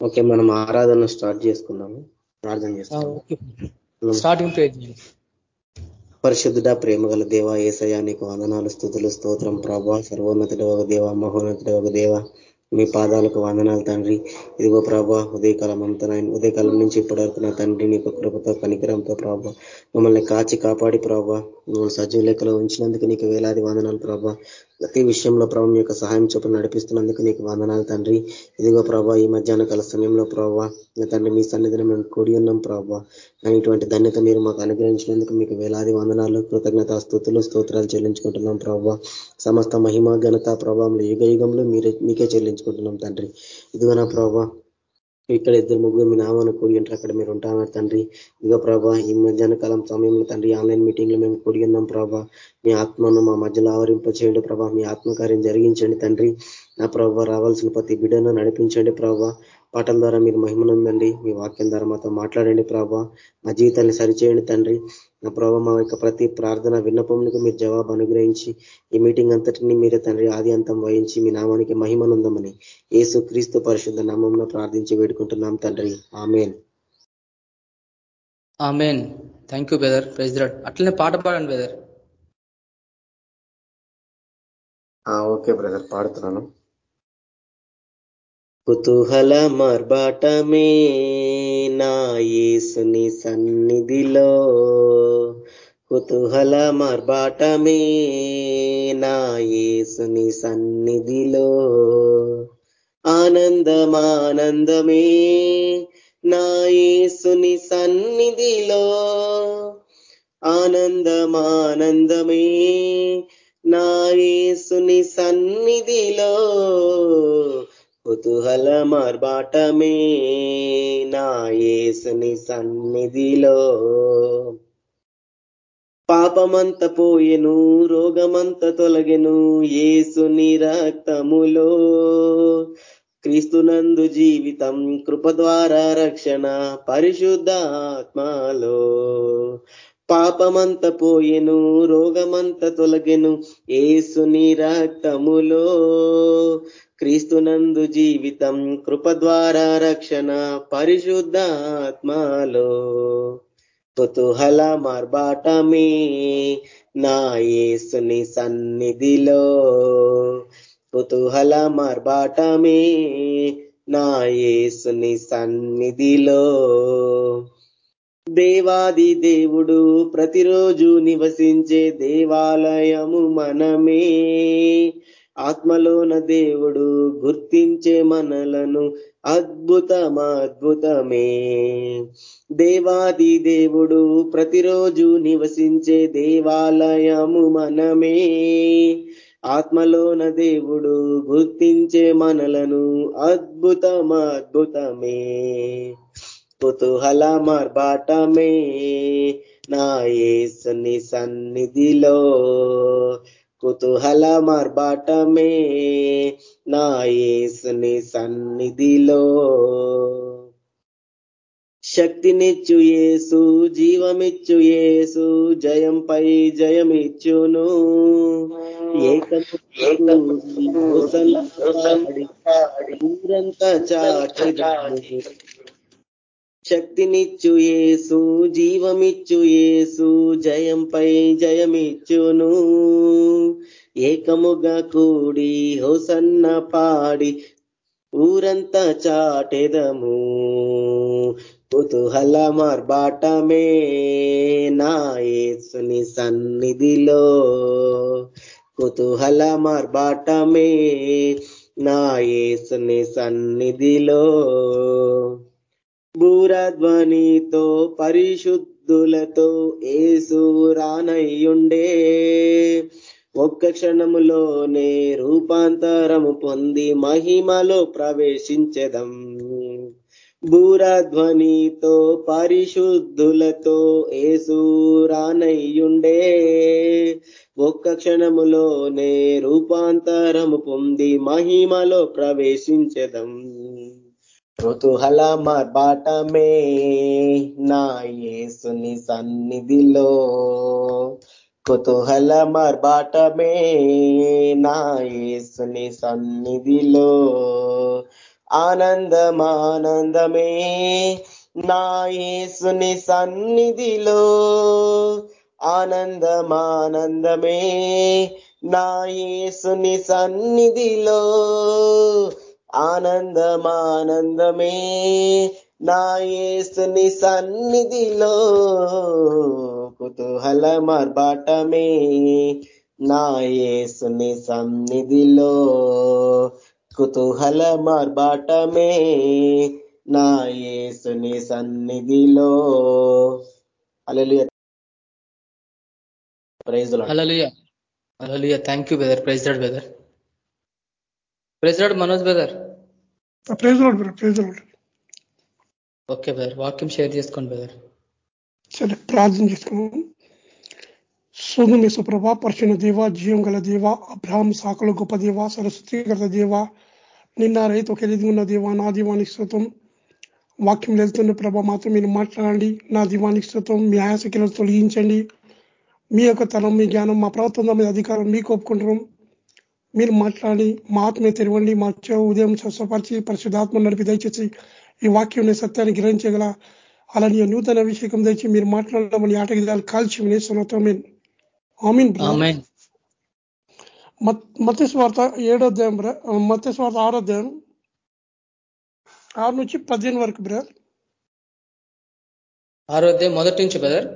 Okay మనం ఆరాధన start చేసుకుందాము. ప్రార్థన చేస్తాము. స్టార్టింగ్ పరిశుద్ధుడ ప్రేమ గల దేవ ఏసయా నీకు వందనాలు స్థుతులు స్తోత్రం ప్రభా. సర్వోన్నతుడు ఒక దేవ మహోన్నతుడు ఒక దేవ. మీ పాదాలకు వందనాలు తండ్రి. ఇదిగో ప్రభా ఉదయకాలం అంతా ఉదయకాలం నుంచి ఇప్పటి వరకు నా తండ్రి నీ కృపతో కనికరంతో ప్రభా. మమ్మల్ని కాచి కాపాడి ప్రభా. నువ్వు సజీవ లెక్కలో ఉంచినందుకు నీకు వేలాది వందనాలు ప్రభా. ప్రతి విషయంలో ప్రభావ మీ యొక్క సహాయం చొప్పున నడిపిస్తున్నందుకు నీకు వందనాలు తండ్రి. ఇదిగో ప్రభా ఈ మధ్యాహ్న కాల సమయంలో ప్రభావ తండ్రి మీ సన్నిధిని మేము కూడి ఉన్నాం ప్రభావ ఇటువంటి ధన్యత మీరు మాకు అనుగ్రహించినందుకు మీకు వేలాది వందనాలు కృతజ్ఞత స్థుతులు స్తోత్రాలు చెల్లించుకుంటున్నాం ప్రభావ సమస్త మహిమ ఘనత ప్రభావం యుగ యుగంలో మీరే మీకే చెల్లించుకుంటున్నాం తండ్రి. ఇదిగో నా ప్రభావ ఇక్కడ ఇద్దరు ముగ్గురు మీ నామాన్ని కూడి ఉంటారు అక్కడ మీరు ఉంటామన్నారు తండ్రి. ఇదిగో ప్రభా ఈ మధ్యాహ్న కాలం సమయంలో తండ్రి ఆన్లైన్ మీటింగ్లో మేము కూడి ఉన్నాం ప్రభా. మీ ఆత్మను మా మధ్యలో ఆవరింపచేయండి ప్రభా. మీ ఆత్మకార్యం జరిగించండి తండ్రి. నా ప్రభావ రావాల్సిన ప్రతి బిడ్డను నడిపించండి ప్రభా. పాఠం ద్వారా మీరు మహిమనుందండి. మీ వాక్యం ద్వారా మాతో మాట్లాడండి ప్రభా. మా జీవితాన్ని సరిచేయండి తండ్రి. నా ప్రభావ మా యొక్క ప్రతి ప్రార్థన విన్నపములకు మీరు జవాబు అనుగ్రహించి ఈ మీటింగ్ అంతటిని మీరే తండ్రి ఆది అంతం వహించి మీ నామానికి మహిమనుందమని ఏసు క్రీస్తు పరిశుద్ధ నామంలో ప్రార్థించి వేడుకుంటున్నాం తండ్రి. Amen. Amen. Thank you brother praise అట్లనే పాట పాడండి బెదర్ ఓకే బ్రదర్ పాడుతున్నాను. కుతూహల మార్బాటమే నా యేసుని సన్నిధిలో. కుతూహల మార్బాటమే నా యేసుని సన్నిధిలో. ఆనందమానందమే నా యేసుని సన్నిధిలో. ఆనందమానందమే నా యేసుని సన్నిధిలో. కుతూహల మార్బాటమే నా యేసుని సన్నిధిలో. పాపమంత పోయెను రోగమంత తొలగెను ఏసుని రక్తములో. క్రీస్తునందు జీవితం కృప ద్వారా రక్షణ పరిశుద్ధ ఆత్మలో పాపమంత పోయెను రోగమంత తొలగెను ఏసుని రక్తములో. క్రీస్తునందు జీవితం కృప ద్వారా రక్షణ పరిశుద్ధ ఆత్మలో కుతూహల మార్బాటమే నా యేసుని సన్నిధిలో. కుతూహల మార్బాటమే నా యేసుని సన్నిధిలో. దేవాది దేవుడు ప్రతిరోజు నివసించే దేవాలయము మనమే. ఆత్మలోన దేవుడు గుర్తించే మనలను అద్భుతం అద్భుతమే. దేవాది దేవుడు ప్రతిరోజు నివసించే దేవాలయము మనమే. ఆత్మలోన దేవుడు గుర్తించే మనలను అద్భుతం అద్భుతమే. కుతూహల మార్బాటమే. నా యేసుని సన్నిధిలో కుతూహల మార్బాటమే నా యేసుని సన్నిధిలో. శక్తినిచ్చు యేసు జీవమిచ్చు ఏసు జయంపై జయమిచ్చును. ఊరంతా చాటి శక్తినిచ్చు ఏసు జీవమిచ్చు ఏసు జయంపై జయమిచ్చును. ఏకముగా కూడి హోసన్న పాడి ఊరంతా చాటెదము. కుతూహల మార్బాటమే నా యేసుని సన్నిధిలో. కుతూహల మార్బాటమే నా యేసుని సన్నిధిలో. భూరధ్వనితో పరిశుద్ధులతో ఏసు రానయ్యుండే. ఒక్క క్షణములోనే రూపాంతరము పొంది మహిమలో ప్రవేశించదం. భూరధ్వనితో పరిశుద్ధులతో ఏసు రానయ్యుండే. ఒక్క క్షణములోనే రూపాంతరము పొంది మహిమలో ప్రవేశించదం. కుతూహల మార్బాటమే నా యేసుని సన్నిధిలో. కుతూహల మార్బాటమే నా యేసుని సన్నిధిలో. ఆనందమానందమే నా యేసుని సన్నిధిలో. ఆనందమానందమే నా యేసుని సన్నిధిలో. ఆనందమానందమే నా యేసుని సన్నిధిలో కుతూహల మార్బాటమే నా యేసుని సన్నిధిలో కుతూహల మార్బాటమే నా యేసుని సన్నిధిలో. Hallelujah praise hallelujah hallelujah thank you brother. Praise lord brother. Lord Manoj brother. Okay brother వాక్యం షేర్ చేసుకోండి బ్రదర్. సరే ప్రార్థన చేసుకున్నాం సోమేశ్వ ప్రభా పరిచిన దేవ జీవం గల దేవ అబ్రహాం సాకుల గొప్ప దేవ సరస్వతీకృత దేవ నిన్న రైతు ఒక ఎదిగి ఉన్న దేవ నా దీవానికి శ్రుతం వాక్యం వెళ్తున్న ప్రభ మాతో మీరు మాట్లాడండి. నా దీవానికి శ్రుతం మీ ఆయాసకిలను తొలగించండి. మీ యొక్క తలం మీ జ్ఞానం మా ప్రవర్తన మీద అధికారం మీకు ఒప్పుకుంటున్నాం. మీరు మాట్లాడి మా ఆత్మ తెరవండి. మా చెవు ఉదయం స్వస్థపరిచి పరిశుధాత్మ నడిపి దయచేసి ఈ వాక్యం సత్యాన్ని గ్రహించగల అలాని నూతన అభిషేకం తెచ్చి మీరు మాట్లాడమని ఆటగిదాలు కాల్చి వినేస్తున్నతో మీన్ ఆమీన్. మత్స్వార్త ఏడో అధ్యాయం బ్ర మత్స్వార్త ఆరో అధ్యాయం. ఆరు నుంచి పదిహేను వరకు బ్రదర్. ఆరోగ్యం మొదటి నుంచి బ్రదర్?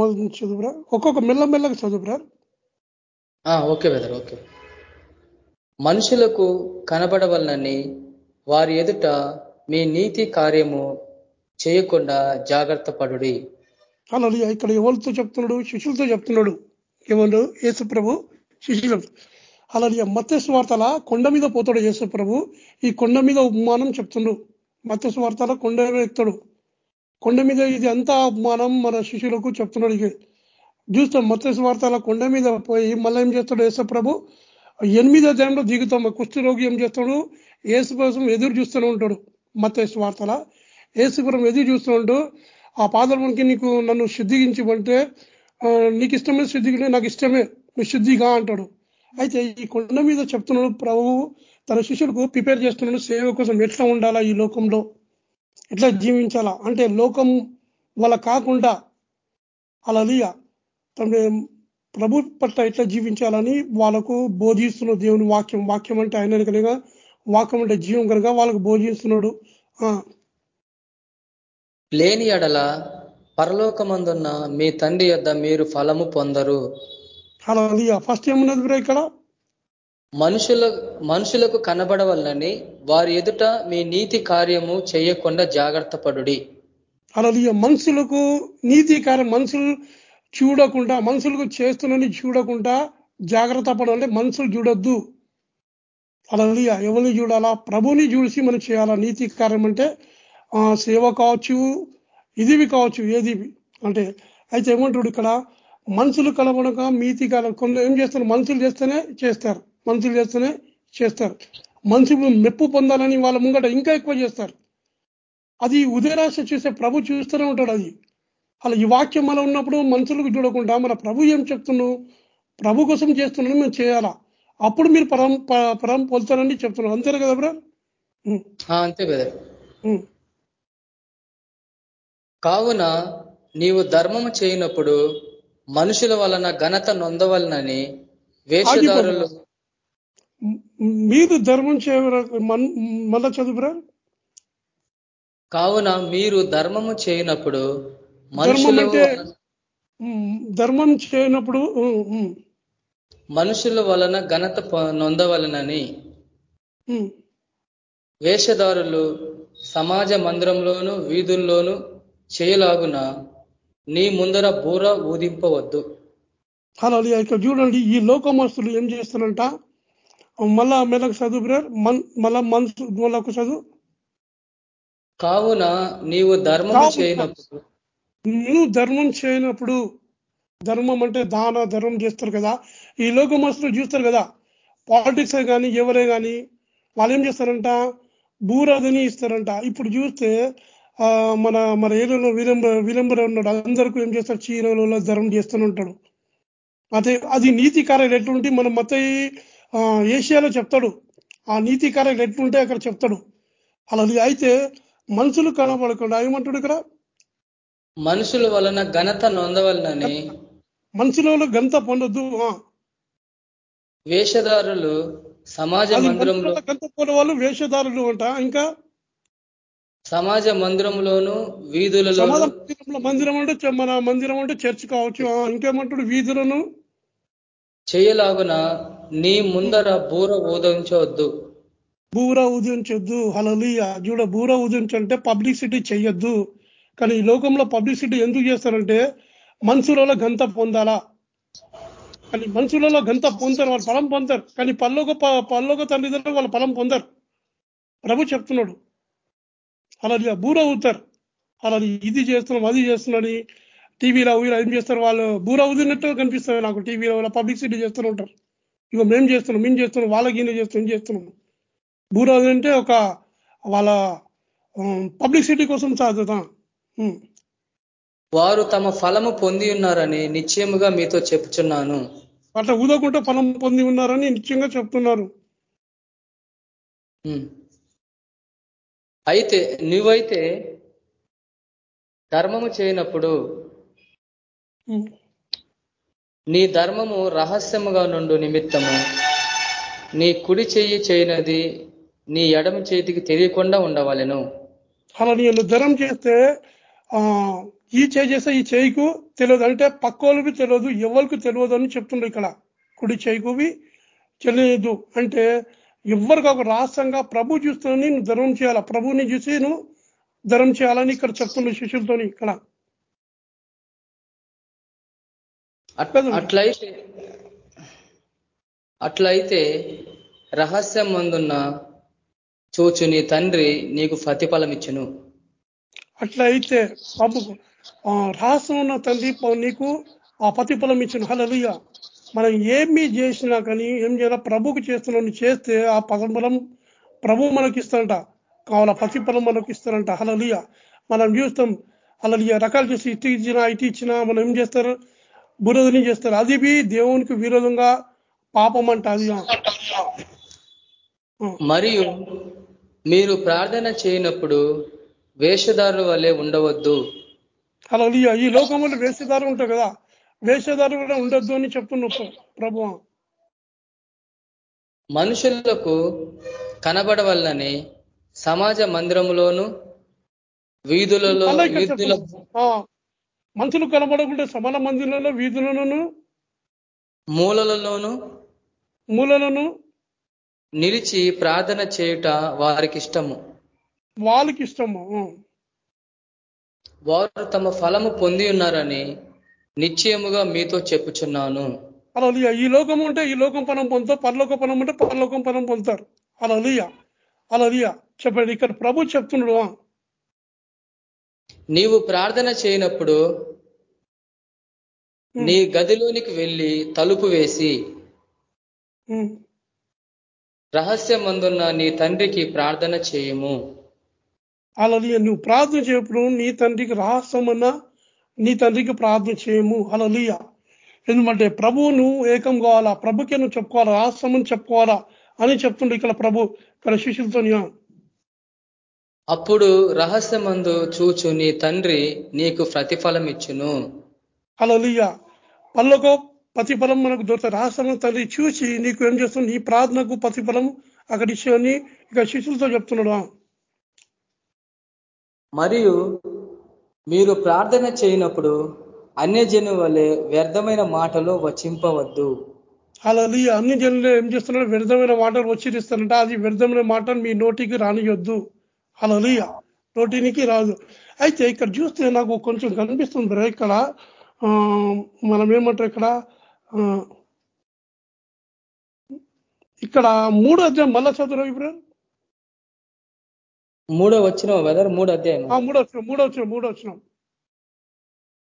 మొదటి నుంచి చదువు బ్రదర్. ఒక్కొక్క మెల్ల మెల్లగా చదువు బ్రదర్. Okay brother okay. మనుషులకు కనబడవలనని వారి ఎదుట మీ నీతి కార్యము చేయకుండా జాగ్రత్త పడుడి. అలా ఇక్కడ ఎవరితో చెప్తున్నాడు శిష్యులతో చెప్తున్నాడు. ఎవరు యేసు ప్రభు శిష్యులు. అలా మత్స్వార్తల కొండ మీద పోతాడు యేసు ప్రభు. ఈ కొండ మీద ఉపమానం చెప్తుండు. మత్స్వార్తల కొండ మీద ఎక్కుతాడు. కొండ మీద ఇది అంతా ఉపమానం మన శిష్యులకు చెప్తున్నాడు. ఇక చూస్తాం మత్స్వార్తల కొండ మీద పోయి మళ్ళీ ఏం చేస్తాడు యేసు ప్రభు? ఎనిమిదో అధ్యాయంలో దిగుతాం. కుష్ఠరోగి ఏం చేస్తాడు? ఏసు కోసం ఎదురు చూస్తూనే ఉంటాడు. మత్స్వార్తల ఏసుపురం ఎదురు చూస్తుంటూ ఆ పాదలకి నీకు నన్ను శుద్ధిగించమంటే నీకు ఇష్టమే శుద్ధిగా నాకు ఇష్టమే. నువ్వు శుద్ధిగా అంటాడు. అయితే ఈ కొండ మీద చెప్తున్నాడు ప్రభువు తన శిష్యులకు ప్రిపేర్ చేస్తున్నాడు. సేవ కోసం ఎట్లా ఉండాలా ఈ లోకంలో? ఎట్లా జీవించాలా? అంటే లోకం వాళ్ళ కాకుండా. అలా తన ప్రభు పట్ల ఎట్లా జీవించాలని వాళ్ళకు బోధిస్తున్న దేవుని వాక్యం వాక్యం అంటే ఆయన కనుక వాక్యం అంటే జీవం కనుక వాళ్ళకు బోధిస్తున్నాడు. లేని ఎడల పరలోకమందున్న మీ తండ్రి యొద్ద మీరు ఫలము పొందరు. అలా ఫస్ట్ ఏమున్నది బ్రో ఇక్కడ? మనుషుల మనుషులకు కనబడవలనని వారి ఎదుట మీ నీతి కార్యము చేయకుండా జాగ్రత్త పడుడి. అలా మనుషులకు నీతి కార్యం మనుషులు చూడకుండా మనుషులకు చేస్తున్నని చూడకుండా జాగ్రత్త పడాలంటే మనుషులు చూడొద్దు. అలా ఎవరిని చూడాలా? ప్రభుని చూసి మనం చేయాలా? నీతి కార్యం అంటే సేవ కావచ్చు ఇదివి కావచ్చు ఏదివి. అంటే అయితే ఏమంటాడు ఇక్కడ? మనుషులు కలవడక మీతి కల కొందరు ఏం చేస్తారు? మనుషులు చేస్తేనే చేస్తారు. మనుషులు చేస్తేనే చేస్తారు. మనుషులు మెప్పు పొందాలని వాళ్ళ ముంగట ఇంకా ఎక్కువ చేస్తారు. అది ఉదయరాశ చూసే ప్రభు చూస్తూనే ఉంటాడు అది. అలా ఈ వాక్యం మన ఉన్నప్పుడు మనుషులకు చూడకుండా మన ప్రభు ఏం చెప్తున్నావు ప్రభు కోసం చేస్తున్నాను మేము చేయాలా? అప్పుడు మీరు పరం పరం పొలుతారని చెప్తున్నారు. అంతేనా కదా బ్రా అంతే బ్రదర్. కావున నీవు ధర్మము చేయనప్పుడు మనుషుల వలన ఘనత నొందవలనని వేషధారులు మీరు ధర్మం చేయ మళ్ళా చదువురా కావున మీరు ధర్మము చేయనప్పుడు మనుషులు ధర్మం చేయనప్పుడు మనుషుల వలన ఘనత నొందవలనని వేషధారులు సమాజ మందిరంలోను వీధుల్లోనూ చేయలాగున నీ ముందర బూర ఊదింపవద్దు. అలా ఇక్కడ చూడండి ఈ లోకమస్తులు ఏం చేస్తారంట? మళ్ళా మెలకు చదువు బ్రర్ మళ్ళా మనసు మళ్ళకు చదువు? కావున నీవు ధర్మం చేయనప్పుడు నువ్వు ధర్మం చేయనప్పుడు ధర్మం అంటే దాన ధర్మం చేస్తారు కదా. ఈ లోకమస్తులు చూస్తారు కదా. పాలిటిక్స్ కానీ ఎవరే కానీ వాళ్ళు ఏం చేస్తారంట? భూరాధని ఇస్తారంట. ఇప్పుడు చూస్తే మన మన ఏరియాలో విలంబ విలంబర ఉన్నాడు. అందరికీ ఏం చేస్తారు చీరలలో ధర్మం చేస్తూనే ఉంటాడు. అదే అది నీతి కార్యాలు ఎటువంటి మన మత ఏషియాలో చెప్తాడు. ఆ నీతి కార్యాలు ఎట్లుంటే అక్కడ చెప్తాడు. అలా అయితే మనుషులు కనబడకుండా ఏమంటాడు ఇక్కడ? మనుషుల వలన ఘనత నొందవలనని మనుషులలో గంత పొందొద్దు. ఆ. వేషధారులు సమాజ మందిరంలో మనుషుల గంత పోయిన వాళ్ళు వేషధారులు అంట. ఇంకా సమాజ మందిరంలోను వీధులలో మందిరం అంటే మన మందిరం అంటే చర్చ్ కావచ్చు. ఇంకేమంటాడు? వీధులను చేయలాగున నీ ముందర బూర ఊదించవద్దు. బూర ఉదించొద్దు హలలియ చూడ బూర ఉదించంటే పబ్లిసిటీ చెయ్యొద్దు. కానీ ఈ లోకంలో పబ్లిసిటీ ఎందుకు చేస్తారంటే మనుషులలో గంత పొందాలా? కానీ మనుషులలో గంత పొందుతారు వాళ్ళు ఫలం పొందారు కానీ పల్లోక ప- పల్లోక తల్లిదండ్రులు వాళ్ళు ఫలం పొందరు. ప్రభు చెప్తున్నాడు. అలా బూర అవుతారు అలా ఇది చేస్తున్నాం అది చేస్తున్నాని టీవీలో ఊరిలో ఏం చేస్తారు? వాళ్ళు బూర అవుతున్నట్టు కనిపిస్తుంది నాకు టీవీలో వాళ్ళ పబ్లిసిటీ చేస్తూనే ఉంటారు. ఇక మేము చేస్తున్నాం మేము చేస్తున్నాం వాళ్ళకి ఈయన చేస్తున్నాం ఏం చేస్తున్నాం. బూర అంటే ఒక వాళ్ళ పబ్లిసిటీ కోసం సాధుతా వారు తమ ఫలము పొంది ఉన్నారని నిశ్చయముగా మీతో చెప్పుచున్నాను. అట్లా ఊదకుంటే ఫలం పొంది ఉన్నారని నిశ్చయంగా చెప్తున్నారు. అయితే నువ్వైతే ధర్మము చేయనప్పుడు. నీ ధర్మము రహస్యముగా నుండు నిమిత్తము. నీ కుడి చెయ్యి చేయనది నీ ఎడమ చేతికి తెలియకుండా ఉండవలెను. అలా నేను ధరం చేస్తే ఈ చేయి చేస్తే ఈ చేయికు తెలియదు. అంటే పక్కోళ్ళకి తెలియదు ఎవరికి తెలియదు అని చెప్తుండ్రు ఇక్కడ. కుడి చేయికువి తెలియదు. అంటే ఎవరికి ఒక రహస్యంగా ప్రభు చూస్తూనే నువ్వు ధర్మం చేయాలా? ప్రభుని చూసి నువ్వు ధర్మం చేయాలని ఇక్కడ చెప్తుండ్రు శిష్యులతోని ఇక్కడ. అట్లయితే అట్లయితే రహస్యం మందున్న చూచు నీ తండ్రి నీకు ప్రతిఫలం ఇచ్చును అట్లా అయితే బాబు ఆ, రహస్యం ఉన్న తండ్రి నీకు ఆ ప్రతిఫలం ఇచ్చిన. హలలుయ మనం ఏమి చేసినా కానీ ఏం చేయాలా ప్రభుకు చేస్తున్నాం చేస్తే ఆ ప్రతిఫలం ప్రభు మనకి ఇస్తారంట కావాల ప్రతిఫలం మనకి ఇస్తారంట హలలుయ మనం చూస్తాం అలలియ రకాలు చేసి ఇటు ఇచ్చినా ఇటు ఇచ్చినా మనం ఏం చేస్తారు? బురదని చేస్తారు. అది దేవునికి విరోధంగా పాపం అంట అది. మరియు మీరు ప్రార్థన చేయనప్పుడు వేషధారుల వలె ఉండవద్దు. అలా ఈ లోకంలో వేషధారు ఉంటారు కదా. వేషధారు కూడా ఉండొద్దు అని చెప్తున్నారు ప్రభు మనుషులకు కనబడవల్లని సమాజ మందిరములోను వీధులలో మనుషులు కనబడకుంటే సమాన మందిరంలో వీధులను మూలలలోను మూలలను నిలిచి ప్రార్థన చేయుట వారికి ఇష్టము వాళ్ళకి ఇష్టము. వారు తమ ఫలము పొంది ఉన్నారని నిశ్చయముగా మీతో చెప్పుచున్నాను. అలా ఈ లోకం ఉంటే ఈ లోకం పనం పొందుతారు పరలోక పనం ఉంటే పరలోకం పనం పొందుతారు. అలా అలా చెప్పండి ఇక్కడ ప్రభు చెప్తున్నాడు. నీవు ప్రార్థన చేయనప్పుడు నీ గదిలోనికి వెళ్ళి తలుపు వేసి. రహస్యమందున్న నీ తండ్రికి ప్రార్థన చేయము. అలా నువ్వు ప్రార్థన చేయప్పుడు నీ తండ్రికి రహస్యమన్నా నీ తండ్రికి ప్రార్థన చేయము. అలలియ ఎందుకంటే నువ్వు ఏకం కావాలా? ప్రభుకే నువ్వు చెప్పుకోవాలా? రహస్యమని చెప్పుకోవాలా? అని చెప్తుండే ఇక్కడ ప్రభు. ఇక్కడ శిష్యులతో అప్పుడు రహస్యమందు చూచు నీ తండ్రి నీకు ప్రతిఫలం ఇచ్చును. అలలియ పళ్ళకు ప్రతిఫలం మనకు దొరుకుతుంది. రహస్యం తండ్రి చూసి నీకు ఏం చేస్తుంది? నీ ప్రార్థనకు ప్రతిఫలం అక్కడ ఇచ్చేయని ఇక శిష్యులతో చెప్తున్నాడు. మరియు మీరు ప్రార్థన చేయనప్పుడు అన్యజను వలె వ్యర్థమైన మాటలు వచింపవద్దు. అలా అన్ని జనులు ఏం చేస్తున్నారు? వ్యర్థమైన మాటలు వచ్చిరిస్తారంట అది వ్యర్థమైన మాటలు మీ నోటికి రానియొద్దు. అలా నోటినికి రాదు. అయితే ఇక్కడ చూస్తే నాకు కొంచెం కనిపిస్తుంది బ్రో ఇక్కడ. మనం ఏమంటారు ఇక్కడ? ఇక్కడ మూడో అధ్యాయం మళ్ళా చదువు మూడో వచ్చిన వెదర్ మూడో అధ్యాయం ఆ, మూడో వచ్చిన మూడో వచ్చిన మూడో వచ్చిన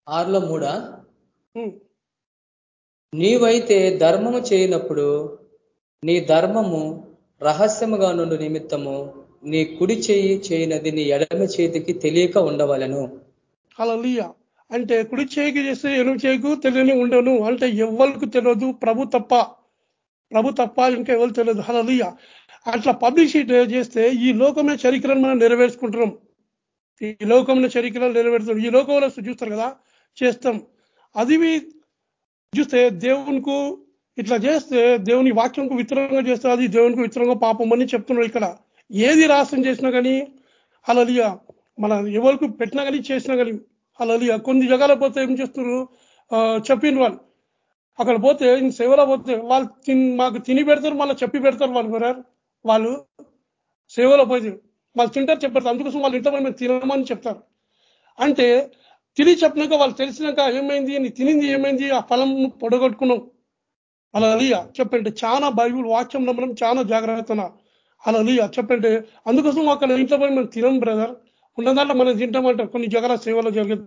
ఆరులో మూడా? నీవైతే ధర్మము చేయనప్పుడు నీ ధర్మము రహస్యముగా నుండి నిమిత్తము నీ కుడి చేయి చేయనది నీ ఎడమ చేతికి తెలియక ఉండవలను. అలలియ అంటే కుడి చేయికి చేస్తే ఎనుగు చేయికు తెలియని ఉండను. అంటే ఎవరికి తెలియదు? ప్రభు తప్ప. ప్రభు తప్ప ఇంకా ఎవరు తెలియదు? హలలియ అట్లా పబ్లిసిటీ చేస్తే ఈ లోకమైన చరిత్రను మనం నెరవేర్చుకుంటున్నాం. ఈ లోకమైన చరిత్రలు నెరవేరుతాం ఈ లోకంలో చూస్తారు కదా చేస్తాం. అది చూస్తే దేవునికి ఇట్లా చేస్తే దేవుని వాక్యంకు విత్తరంగా చేస్తే అది దేవునికి విత్తరంగా పాపం అని చెప్తున్నాడు ఇక్కడ. ఏది రాష్ట్రం చేసినా కానీ అలలియ మన ఎవరికి పెట్టినా కానీ చేసినా కానీ అలలియ కొన్ని జగాల పోతే ఏం చేస్తున్నారు? చెప్పిన వాళ్ళు. అక్కడ పోతే సేవలో పోతే వాళ్ళు మాకు తిని పెడతారు మళ్ళీ చెప్పి పెడతారు వాళ్ళు వాళ్ళు సేవలో పోయి వాళ్ళు తింటారు చెప్పారు. అందుకోసం వాళ్ళు ఇంట్లో మేము తినమని చెప్తారు. అంటే తిని చెప్పినాక వాళ్ళు తెలిసినాక ఏమైంది? నీ తినింది ఏమైంది? ఆ ఫలం పొడగొట్టుకున్నావు. అలా అలియా చెప్పండి చాలా బైబుల్ వాక్యంలో మనం చాలా జాగ్రత్త అలా అలియా చెప్పండి అందుకోసం అక్కడ ఇంట్లో పోయి మనం తినం బ్రదర్. ఉన్న దాంట్లో మనం తింటామంట కొన్ని జగల సేవలు జరిగేది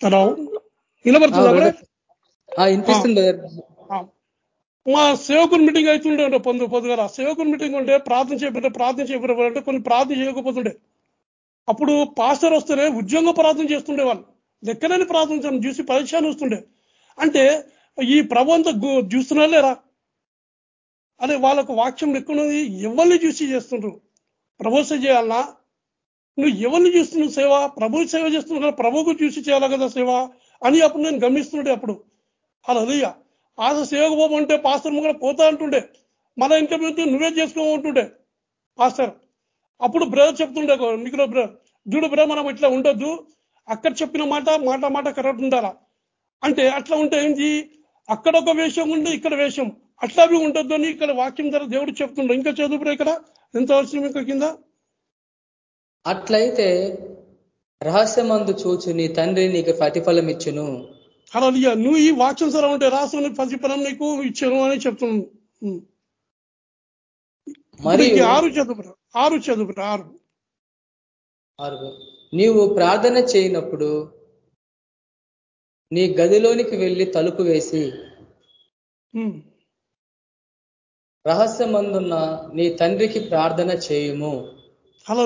హలో వినబడుతుందా వినిపిస్తుంది మా సేవకుని మీటింగ్ అవుతుండే పొందు పొద్దుగల సేవకుని మీటింగ్ ఉంటే ప్రార్థన చేయబట్టే ప్రార్థన చేయబట్టే కొన్ని ప్రార్థన చేయకపోతుండే. అప్పుడు పాస్టర్ వస్తేనే ఉద్యోగ ప్రార్థన చేస్తుండే వాళ్ళు. లెక్కలేని ప్రార్థన చూసి పరీక్షలు వస్తుండే అంటే ఈ ప్రభు అంతా చూస్తున్నా లేరా అదే వాళ్ళకు వాక్యం ఎక్కున్నది ఎవరిని చూసి చేస్తుండ్రు? ప్రభుత్వ చేయాలన్నా నువ్వు ఎవరిని చూస్తున్నావు సేవ? ప్రభు సేవ చేస్తున్నావు కదా ప్రభుకు చూసి చేయాలి కదా సేవ? అని అప్పుడు నేను గమనిస్తుండే అప్పుడు. అలా ఆశ సేవకు పోమంటే పాస్టర్ కూడా పోతా అంటుండే. మన ఇంటర్వ్యూ నువ్వే చేసుకోమంటుండే పాస్టర్. అప్పుడు బ్రదర్ చెప్తుండే మీకు బ్రదర్ చూడు బ్రదర్ మనం ఇట్లా ఉండొద్దు. అక్కడ చెప్పిన మాట మాట మాట కరెక్ట్ ఉండాలా? అంటే అట్లా ఉంటే ఏంటి అక్కడ ఒక వేషం ఉంది ఇక్కడ వేషం. అట్లా అవి ఉండొద్దు అని ఇక్కడ వాక్యం ధర దేవుడు చెప్తుండే. ఇంకా చదువు ఇక్కడ? ఎంత అవసరం ఇంకా కింద? అట్లయితే రహస్యమందు చూచు నీ తండ్రి నీకు ప్రతిఫలం ఇచ్చును. అలా నువ్వు ఈ వాక్యం సరే ఉంటే రాసుకుని ప్రతిఫలం నీకు ఇచ్చాను అని చెప్తున్నాను మరి ఆరు చదువు ఆరు చదువు ఆరు. ఆరు. నీవు ప్రార్థన చేయనప్పుడు నీ గదిలోనికి వెళ్ళి తలుపు వేసి రహస్యమందున్న నీ తండ్రికి ప్రార్థన చేయుము. అలా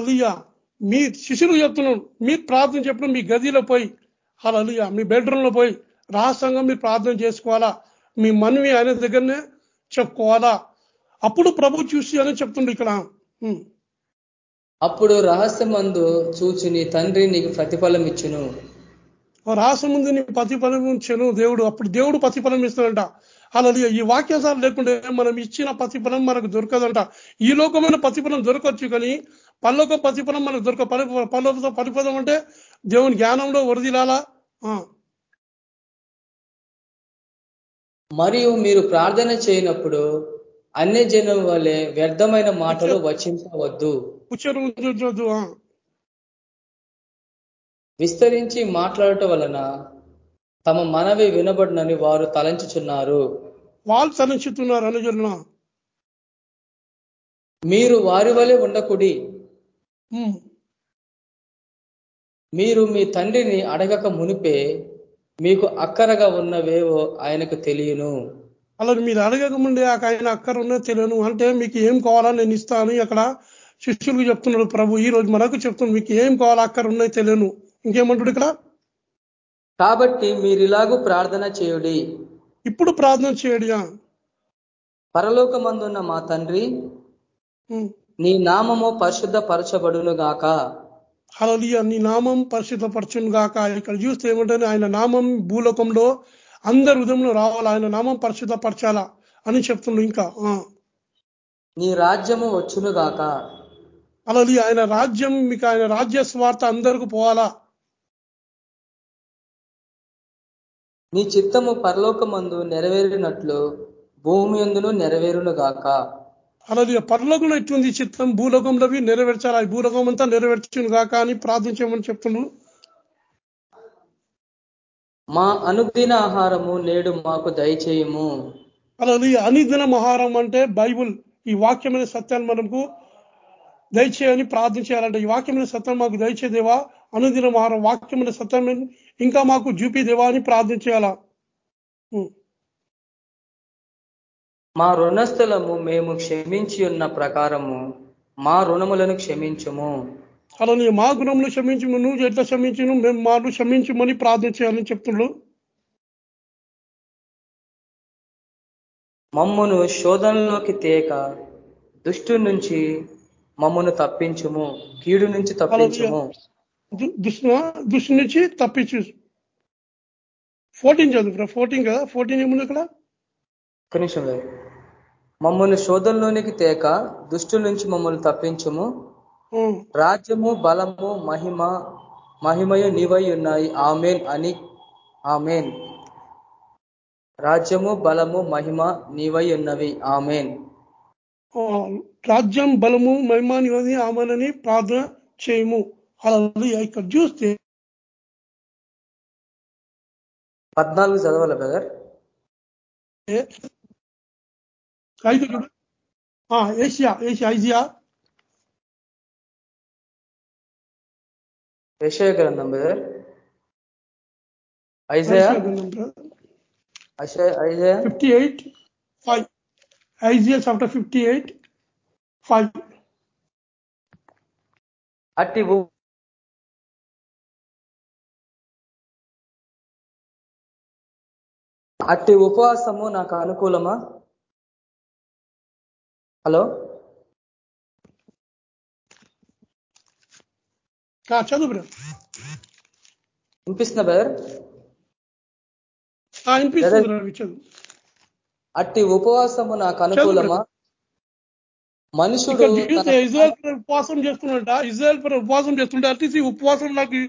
మీ శిష్యులు చెప్తున్నాడు మీరు ప్రార్థన చెప్పడం మీ గదిలో పోయి అలా మీ బెడ్రూమ్లో పోయి రహస్యంగా మీరు ప్రార్థన చేసుకోవాలా? మీ మనవి ఆయన దగ్గరనే చెప్పుకోవాలా? అప్పుడు ప్రభు చూసి అని చెప్తుండ్రు ఇక్కడ. అప్పుడు రహస్యమందు చూచి నీ తండ్రి నీకు ప్రతిఫలం ఇచ్చును. రహస్యం ముందు నీ ప్రతిఫలం ఇచ్చాను దేవుడు. అప్పుడు దేవుడు ప్రతిఫలం ఇస్తాడంట. అలా ఈ వాక్యాసాలు లేకుంటే మనం ఇచ్చిన ప్రతిఫలం మనకు దొరకదంట. ఈ లోకమైన ప్రతిఫలం దొరకవచ్చు కానీ పల్లొక ప్రతిఫలం మనకు దొరక పల్లొక ప్రతిఫలం అంటే దేవుని జ్ఞానంలో వరదిలాలా? మరియు మీరు ప్రార్థన చేయనప్పుడు అన్ని జనం వలె వ్యర్థమైన మాటలు వచించవద్దు. విస్తరించి మాట్లాడటం వలన తమ మనవి వినబడినని వారు తలంచుచున్నారు. వాళ్ళు తలంచుతున్నారు అనుజన మీరు వారి వలె ఉండకుడి. మీరు మీ తండ్రిని అడగక మునిపే మీకు అక్కరగా ఉన్నవేవో ఆయనకు తెలియను. అలా మీరు అడగకముందే ఆయన అక్కర ఉన్నది తెలియను. అంటే మీకు ఏం కావాలా నేను ఇస్తాను. అక్కడ శిష్యులకు చెప్తున్నాడు ప్రభు. ఈ రోజు మనకు చెప్తున్నాడు మీకు ఏం కావాలా అక్కర ఉన్నది తెలియను. ఇంకేమంటాడు ఇక్కడ? కాబట్టి మీరు ఇలాగూ ప్రార్థన చేయుడి. ఇప్పుడు ప్రార్థన చేయడి పరలోకమందున్న మా తండ్రి నీ నామము పరిశుద్ధ పరచబడును గాక. హలలియ నీ నామం పరిశుద్ధపరచును గాక ఇక్కడ చూస్తే ఏమంటే ఆయన నామం భూలోకంలో అందరి హృదయంలో రావాలి? ఆయన నామం పరిశుద్ధపరచాలా అని చెప్తుండ్రు ఇంకా. నీ రాజ్యము వచ్చును గాక అలలి ఆయన రాజ్యం మీకు ఆయన రాజ్య స్వార్థ అందరికి పోవాలా? నీ చిత్తము పరలోకమందు నెరవేరినట్లు భూమి ఎందును నెరవేరును గాక అలాది పరలోకంలో ఎట్లుంది చిత్తం భూలోకంలో నెరవేర్చాలి? ఆ భూలోకం అంతా నెరవేర్చును కాక అని ప్రార్థించమని చెప్తున్నాను మా అనుదిన ఆహారము నేడు మాకు దయచేయము. అలాది అనుదిన ఆహారం అంటే బైబుల్ ఈ వాక్యమైన సత్యాన్ని మనకు దయచేయని ప్రార్థన చేయాలంటే ఈ వాక్యమైన సత్యం మాకు దయచేదేవా అనుదిన ఆహారం వాక్యమైన సత్యం ఇంకా మాకు చూపిదేవా అని ప్రార్థన చేయాలా మా రుణస్థలము మేము క్షమించి ఉన్న ప్రకారము మా రుణములను క్షమించము. అలా నీ మా గుణంలో క్షమించము నువ్వు ఎట్లా క్షమించను మేము మాను క్షమించమని ప్రార్థన చేయాలని చెప్తున్నాడు మమ్మను శోధనలోకి తేక దుష్టు నుంచి మమ్మను తప్పించుము కీడు నుంచి తప్పించుము. దుష్టు నుంచి తప్పించు. ఫోర్టీన్ చదువు ఫోర్టీన్ కదా ఫోర్టీన్ ఏముంది ఇక్కడ నిమిషం లేదు మమ్మల్ని శోధనలోనికి తేక దుష్టు నుంచి మమ్మల్ని తప్పించుము. రాజ్యము బలము మహిమ మహిమయు నీవై ఉన్నాయి. ఆమెన్ అని ఆమెన్. రాజ్యము బలము మహిమ నీవై ఉన్నవి. ఆమెన్. రాజ్యం బలము మహిమాని ఆమెనని ప్రార్థన చేయము. అలా ఇక్కడ చూస్తే పద్నాలుగు చదవాలి బ్రదర్? ఐదు చూడు ఏషియా ఏషియా ఐజియా యెషయా గ్రంథం brother Isaiah Isaiah fifty eight five Isaiah chapter fifty eight five అట్టి అట్టి ఉపవాసము నాకు అనుకూలమా? హలో? చదువు వినిపిస్తుందా బ్రదర్? వినిపిస్తుంది చదువు. అట్టి ఉపవాసము నాకు అనుకూలమా? మనుషుడు ఇజ్రాయల్ ఉపవాసం చేస్తున్నట ఇజ్రాయల్ ప్రజలు ఉపవాసం చేస్తుంటే అట్లీస్ట్ ఈ ఉపవాసం నాకు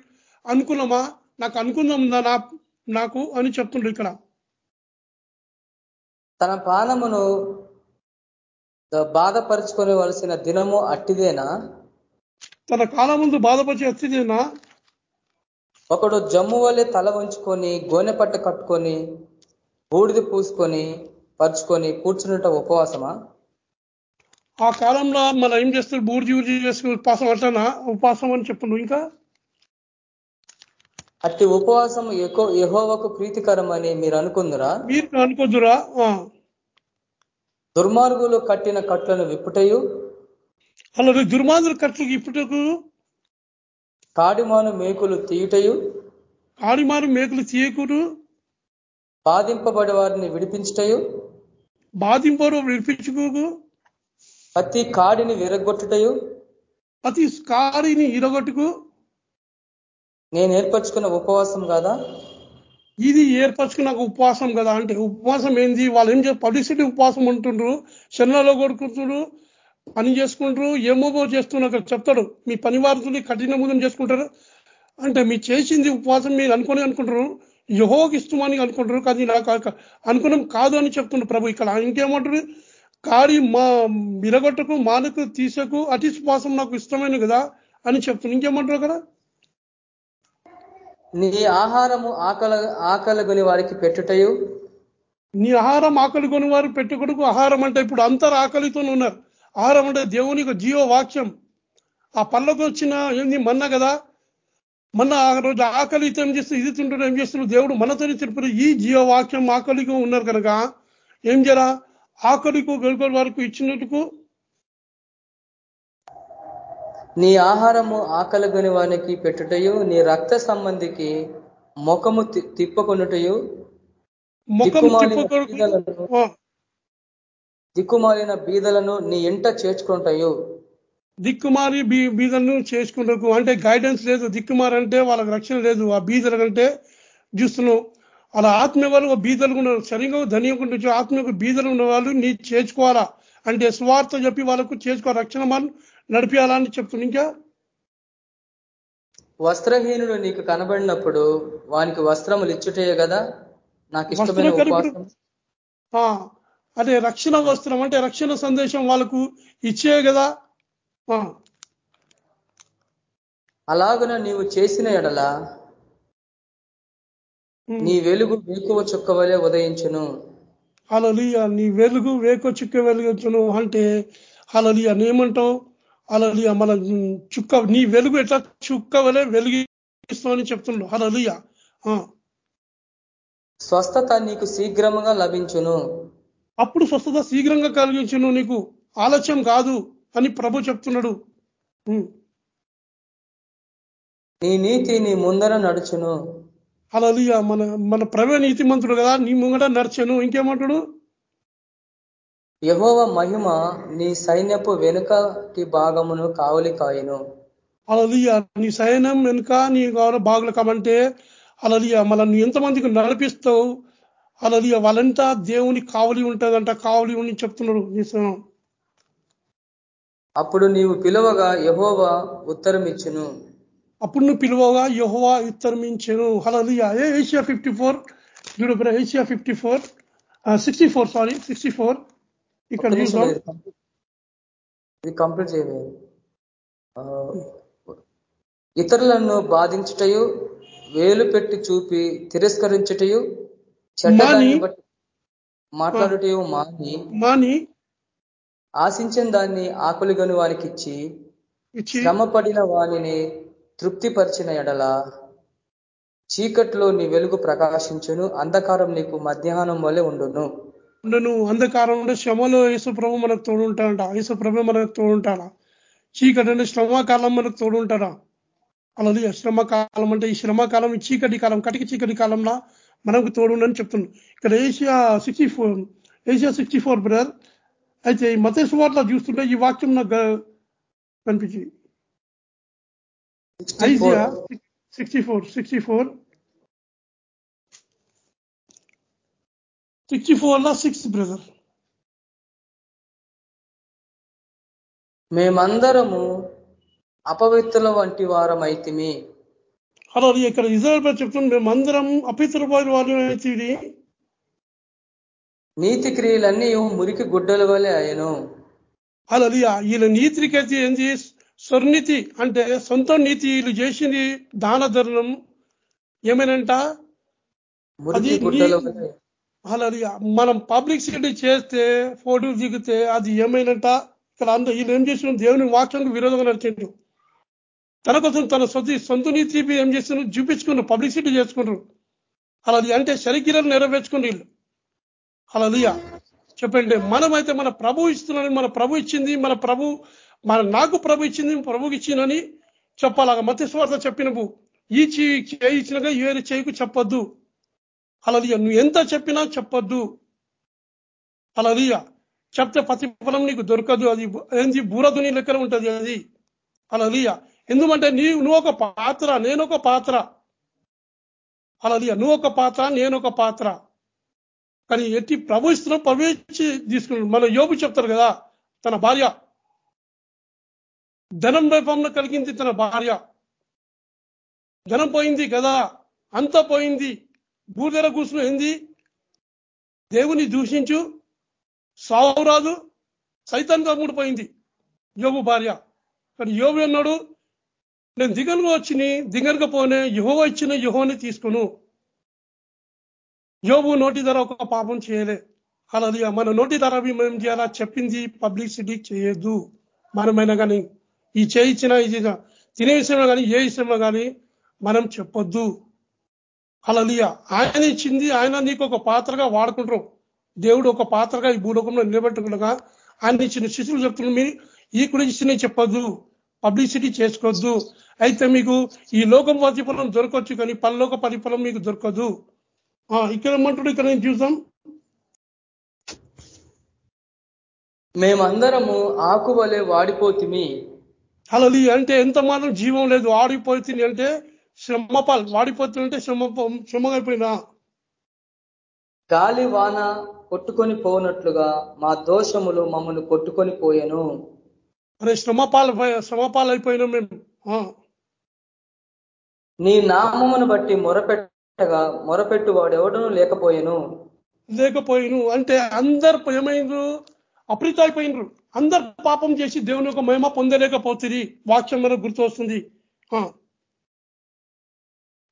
అనుకూలమా? నాకు అనుకూలం ఉందా నా నాకు అని చెప్తుండ్రు ఇక్కడ. తన ప్రాణమును బాధపరుచుకోవలసిన దినము అట్టిదేనా? తన కాలం ముందు బాధపరిచే స్థితినా ఒకడు జమ్ము వలె తల వంచుకొని గోనె పట్ట కట్టుకొని బూడిద పూసుకొని పరుచుకొని కూర్చున్నట ఉపవాసమా? ఆ కాలంలో మనం ఏం చేస్తారు బూర్జీ ఊర్జీ చేసుకుని ఉపవాసం అంటానా? ఉపవాసం అని చెప్తుండ్రు ఇంకా? అట్టి ఉపవాసం ఎకో యహోవకు ప్రీతికరమని మీరు అనుకుందురా? మీరు అనుకోద్దురా ఆ. దుర్మార్గులు కట్టిన కట్లను విప్పుటయు? అలా దుర్మార్గుల కట్లు ఇప్పటికు కాడిమాను మేకులు తీయుటయు? ఆడిమారు మేకులు తీయకుడు బాధింపబడి వారిని విడిపించుటయు? బాధింపరు విడిపించుకోకు ప్రతి కాడిని విరగొట్టుటయు అతి కాడిని ఇరగొట్టుకు నేను ఏర్పరచుకున్న ఉపవాసం కాదా? ఇది ఏర్పరచుకున్న ఉపవాసం కదా. అంటే ఉపవాసం ఏంది? వాళ్ళు ఏం చేస్తారు? పబ్లిసిటీ ఉపవాసం ఉంటుండ్రు శరణలో కొడుకుంటారు పని చేసుకుంటారు. ఏమో చేస్తున్నారు చెప్తాడు. మీ పని వారితో కఠిన ముదం చేసుకుంటారు. అంటే మీరు చేసింది ఉపవాసం మీరు అనుకుని అనుకుంటారు. యహోకి ఇష్టమని అనుకుంటారు. కానీ నాకు ఆ- అనుకున్నాం కాదు అని చెప్తున్నారు ప్రభు. ఇక్కడ ఇంకేమంటారు? కాడి మా విరగొట్టకు మానకు తీసకు అతి ఉపవాసం నాకు ఇష్టమైన కదా అని చెప్తున్నారు ఇంకేమంటారు కదా నీ ఆహారము ఆకల ఆకలిగొని వారికి పెట్టుటయు? నీ ఆహారం ఆకలిగొని వారు పెట్టుకుడుకు ఆహారం అంటే ఇప్పుడు అందరు ఆకలితో ఉన్నారు. ఆహారం అంటే దేవుని యొక్క జీవ వాక్యం ఆ పళ్ళకు వచ్చిన ఏంది మన్న కదా? మన్న ఆ రోజు ఆకలి ఏం చేస్తారు ఇది తింటున్నా ఏం చేస్తున్నారు దేవుడు మనతోనే తిరుపతి ఈ జీవ వాక్యం ఆకలిగా ఉన్నారు కనుక ఏం జరా? ఆకలికు గెలుకొని వరకు ఇచ్చినట్టుకు నీ ఆహారము ఆకలగొని వానికి పెట్టుటయు నీ రక్త సంబంధికి ముఖము తిప్పుకొనుటయు దిక్కుమాలిన బీదలను నీ ఇంట చేర్చుకుంటాయు దిక్కుమారి బీదలను చేసుకుంటకు అంటే గైడెన్స్ లేదు. దిక్కుమారి అంటే వాళ్ళకి రక్షణ లేదు. ఆ బీదల కంటే చూస్తున్నావు. అలా ఆత్మీయ వాళ్ళు బీదలు ఉన్నారు. సరిగా ధనియకుంటే ఆత్మీయ బీదలు ఉన్న వాళ్ళు నీ చేర్చుకోవాలా? అంటే స్వార్థ చెప్పి వాళ్ళకు చేసుకోవాలి రక్షణ మనం నడిపించాలని చెప్తున్నా ఇంకా వస్త్రహీనుడు నీకు కనబడినప్పుడు వానికి వస్త్రములు ఇచ్చుటే కదా? నాకు ఇష్టమైన అదే రక్షణ వస్త్రం అంటే రక్షణ సందేశం వాళ్ళకు ఇచ్చే కదా? అలాగున నీవు చేసిన ఎడల. నీ వెలుగు వేకువ చుక్క వలె ఉదయించును. అలలియ నీ వెలుగు వేకో చుక్క వెలుగుతును అంటే అలలియ నేమంటావు అలలియ మన చుక్క నీ వెలుగు ఎట్లా చుక్క వలె వెలిగిస్తామని చెప్తుండ్రు అలలియ స్వస్థత నీకు శీఘ్రముగా లభించును. అప్పుడు స్వస్థత శీఘ్రంగా కలిగించును నీకు. ఆలస్యం కాదు అని ప్రభు చెప్తున్నాడు. నీ నీతి నీ ముందర నడుచును. అలలియ మన మన ప్రవే నీతిమంతుడు కదా నీ ముంగట నడిచాను. ఇంకేమంటాడు? యహోవ మహిమ నీ సైన్యపు వెనుకటి భాగమును కావలి కాయను అలలియ నీ సైన్యం వెనుక నీ కావాలి బాగులు కమంటే అలలియ మళ్ళీ నువ్వు ఎంతమందికి నడిపిస్తావు? అలలియ వాళ్ళంతా దేవుని కావలి ఉంటుందంట కావలి ఉండి చెప్తున్నాడు నీ స- అప్పుడు నీవు పిలువగా యహోవ ఉత్తరం ఇచ్చును అప్పుడు నువ్వు పిలువగా యహోవా ఉత్తర్మించెను. హలలియ ఏ Isaiah fifty four? Isaiah fifty four sixty four sorry sixty four. ఇక్కడ ఇది కంప్లీట్- చేయలేదు. ఇతరులను బాధించుటయు వేలు పెట్టి చూపి తిరస్కరించుటయు చెడ్డదాన్ని బట్టి మాట్లాడుటయు మాని మాని ఆశించిన దాన్ని ఆకులిగను వానికి ఇచ్చి ఇచ్చి శ్రమపడిన వానిని తృప్తిపరిచిన ఎడల చీకట్లో నీ వెలుగు ప్రకాశించును అంధకారం నీకు మధ్యాహ్నం వలె ఉండును. నువ్వు అంధకారం ఉండే శ్రమలో యేసు ప్రభు మనకు తోడుంటాడంట. యేసు ప్రభు మనకు తోడుంటాడా. చీకటి అంటే శ్రమకాలం మనకు తోడుంటాడా. అలాది శ్రమకాలం అంటే ఈ శ్రమకాలం ఈ చీకటి కాలం కటికి చీకటి కాలంలో మనకు తోడుండని చెప్తున్నాడు ఇక్కడ Isaiah sixty four Isaiah sixty four brother. అయితే ఈ మత సువార్తలో చూస్తుంటే ఈ వాక్యం నాకు కనిపించింది. 64 Isaiah sixty four sixty four. Sixty ఫోర్లో సిక్స్ బ్రదర్ మేమందరము అపవిత్రుల వంటి వారమైతిమి. అలా ఇక్కడ ఇజ్రాయల్ చెప్తుంది మేమందరం అపితృపోయిన వాళ్ళు అయితే ఇది నీతి క్రియలన్నీ మురికి గుడ్డల వలె అయ్యను. అలా వీళ్ళ నీతికైతే ఏంది స్వర్నీతి అంటే సొంత నీతి వీళ్ళు చేసింది దాన ధర్మం. ఏమైనంట? అలా మనం పబ్లిసిటీ చేస్తే ఫోటోలు దిగితే అది ఏమైనంట? ఇక్కడ అందరూ వీళ్ళు ఏం చేసిన దేవుని వాక్యానికి విరోధంగా నడిచిండు. తన కోసం తన సొంత సొంత నీతి ఏం చేస్తున్నారు చూపించుకున్నారు పబ్లిసిటీ చేసుకున్నారు అలా అంటే శరీరాలు నెరవేర్చుకుని వీళ్ళు. అలా చెప్పండి మనమైతే మన ప్రభు ఇస్తున్నాడని మన ప్రభు ఇచ్చింది మన ప్రభు మన నాకు ప్రభు ఇచ్చింది ప్రభుకి ఇచ్చిందని చెప్పాలా. మత్స్వార్థ స్వార్థ ఈ చేయి ఇచ్చినాక ఇచ్చినగా చేయకు చేయికు చెప్పొద్దు. అలలియ నువ్వు ఎంత చెప్పినా చెప్పొద్దు. అలలియ చెప్తే ప్రతిఫలం నీకు దొరకదు. అది ఏంది? బూరదుని లెక్కన ఉంటుంది అది. అలలియ ఎందుకంటే నీ నువ్వు ఒక పాత్ర నేను ఒక పాత్ర. అలలియ నువ్వు ఒక పాత్ర నేను ఒక పాత్ర. కానీ ఎట్టి ప్రభుత్వం ప్రవేశించి తీసుకున్నాడు. మన యోబు చెప్తారు కదా తన భార్య. ధనం రూపంలో కలిగింది తన భార్య. ధనం పోయింది కదా అంత పోయింది. భూదర కూర్చుని ఏంది దేవుని దూషించు సావురాదు సైతాన్గా మూడిపోయింది యోగు భార్య. కానీ యోగు అన్నాడు నేను దిగనుగా వచ్చిని దిగనుగా పోనే యుహో ఇచ్చిన యుహోని తీసుకును. యోబు నోటి ధర ఒక పాపం చేయలే. అలా మన నోటి ధర మేము చేయాలా? చెప్పింది పబ్లిసిటీ చేయొద్దు. మనమైనా కానీ ఈ చేయించిన ఇది తినే విషయంలో కానీ ఏ విషయంలో కానీ మనం చెప్పొద్దు. అలలియ ఆయన ఇచ్చింది ఆయన నీకు ఒక పాత్రగా వాడుకుంటారు. దేవుడు ఒక పాత్రగా ఈ భూలోకంలో నిలబెట్టుకుండగా ఆయన ఇచ్చిన శిశువులు చెప్తున్నారు మీరు ఈ ఇచ్చిన చెప్పొద్దు. పబ్లిసిటీ చేసుకోవద్దు. అయితే మీకు ఈ లోకం ప్రతిఫలం దొరకవచ్చు కానీ పరలోక పరిఫలం మీకు దొరకదు. ఇక్కడ ఏమంటాడు? ఇక్కడ నేను చూసాం మేమందరము ఆకు వలె వాడిపోతిమి. అలలి అంటే ఎంత మాత్రం జీవం లేదు. ఆడిపోతుంది అంటే శ్రమపాలు వాడిపోతుంది అంటే శ్రమ శ్రమ అయిపోయినా గాలి వాన కొట్టుకొని పోనట్లుగా మా దోషములు మమ్మల్ని కొట్టుకొని పోయెను. అరే శ్రమపాలు శ్రమపాలు అయిపోయినాం మేము. నీ నామమును బట్టి మొరపెట్టగా మొరపెట్టు వాడెవడను లేకపోయెను. లేకపోయిను. అంటే అందరు ఏమైండ్రు అప్రీత అయిపోయినరు అందరు పాపం చేసి దేవుని యొక్క మహిమ పొందలేకపోతుంది వాక్యం మనకు గుర్తు వస్తుంది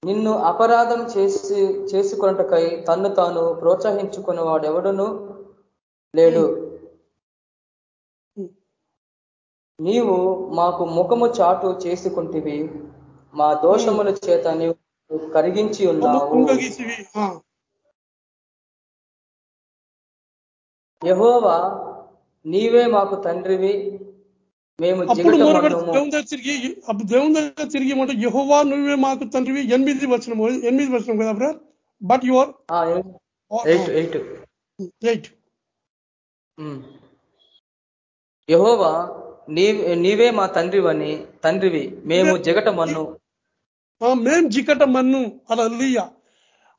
నిన్ను అపరాధం చేసి చేసుకొనటకై తన్ను తాను ప్రోత్సహించుకున్న వాడెవడును లేడు. నీవు మాకు ముఖము చాటు చేసుకుంటివి మా దోషముల చేత నీవు కరిగించి ఉన్నావు. యహోవా నీవే మాకు తండ్రివి మేము అప్పుడు దేవుని దగ్గర తిరిగి అప్పుడు దేవుని దగ్గర తిరిగి ఏమంటే యహోవా నువ్వే మాకు తండ్రివి. ఎనిమిది వచ్చిన ఎనిమిది వచ్చిన కదా brother? But your eight eight. యెహోవా నీ నీవే మా తండ్రివని తండ్రివి. మేము జగట మన్ను. మేం జికట మన్ను. అలా లీయ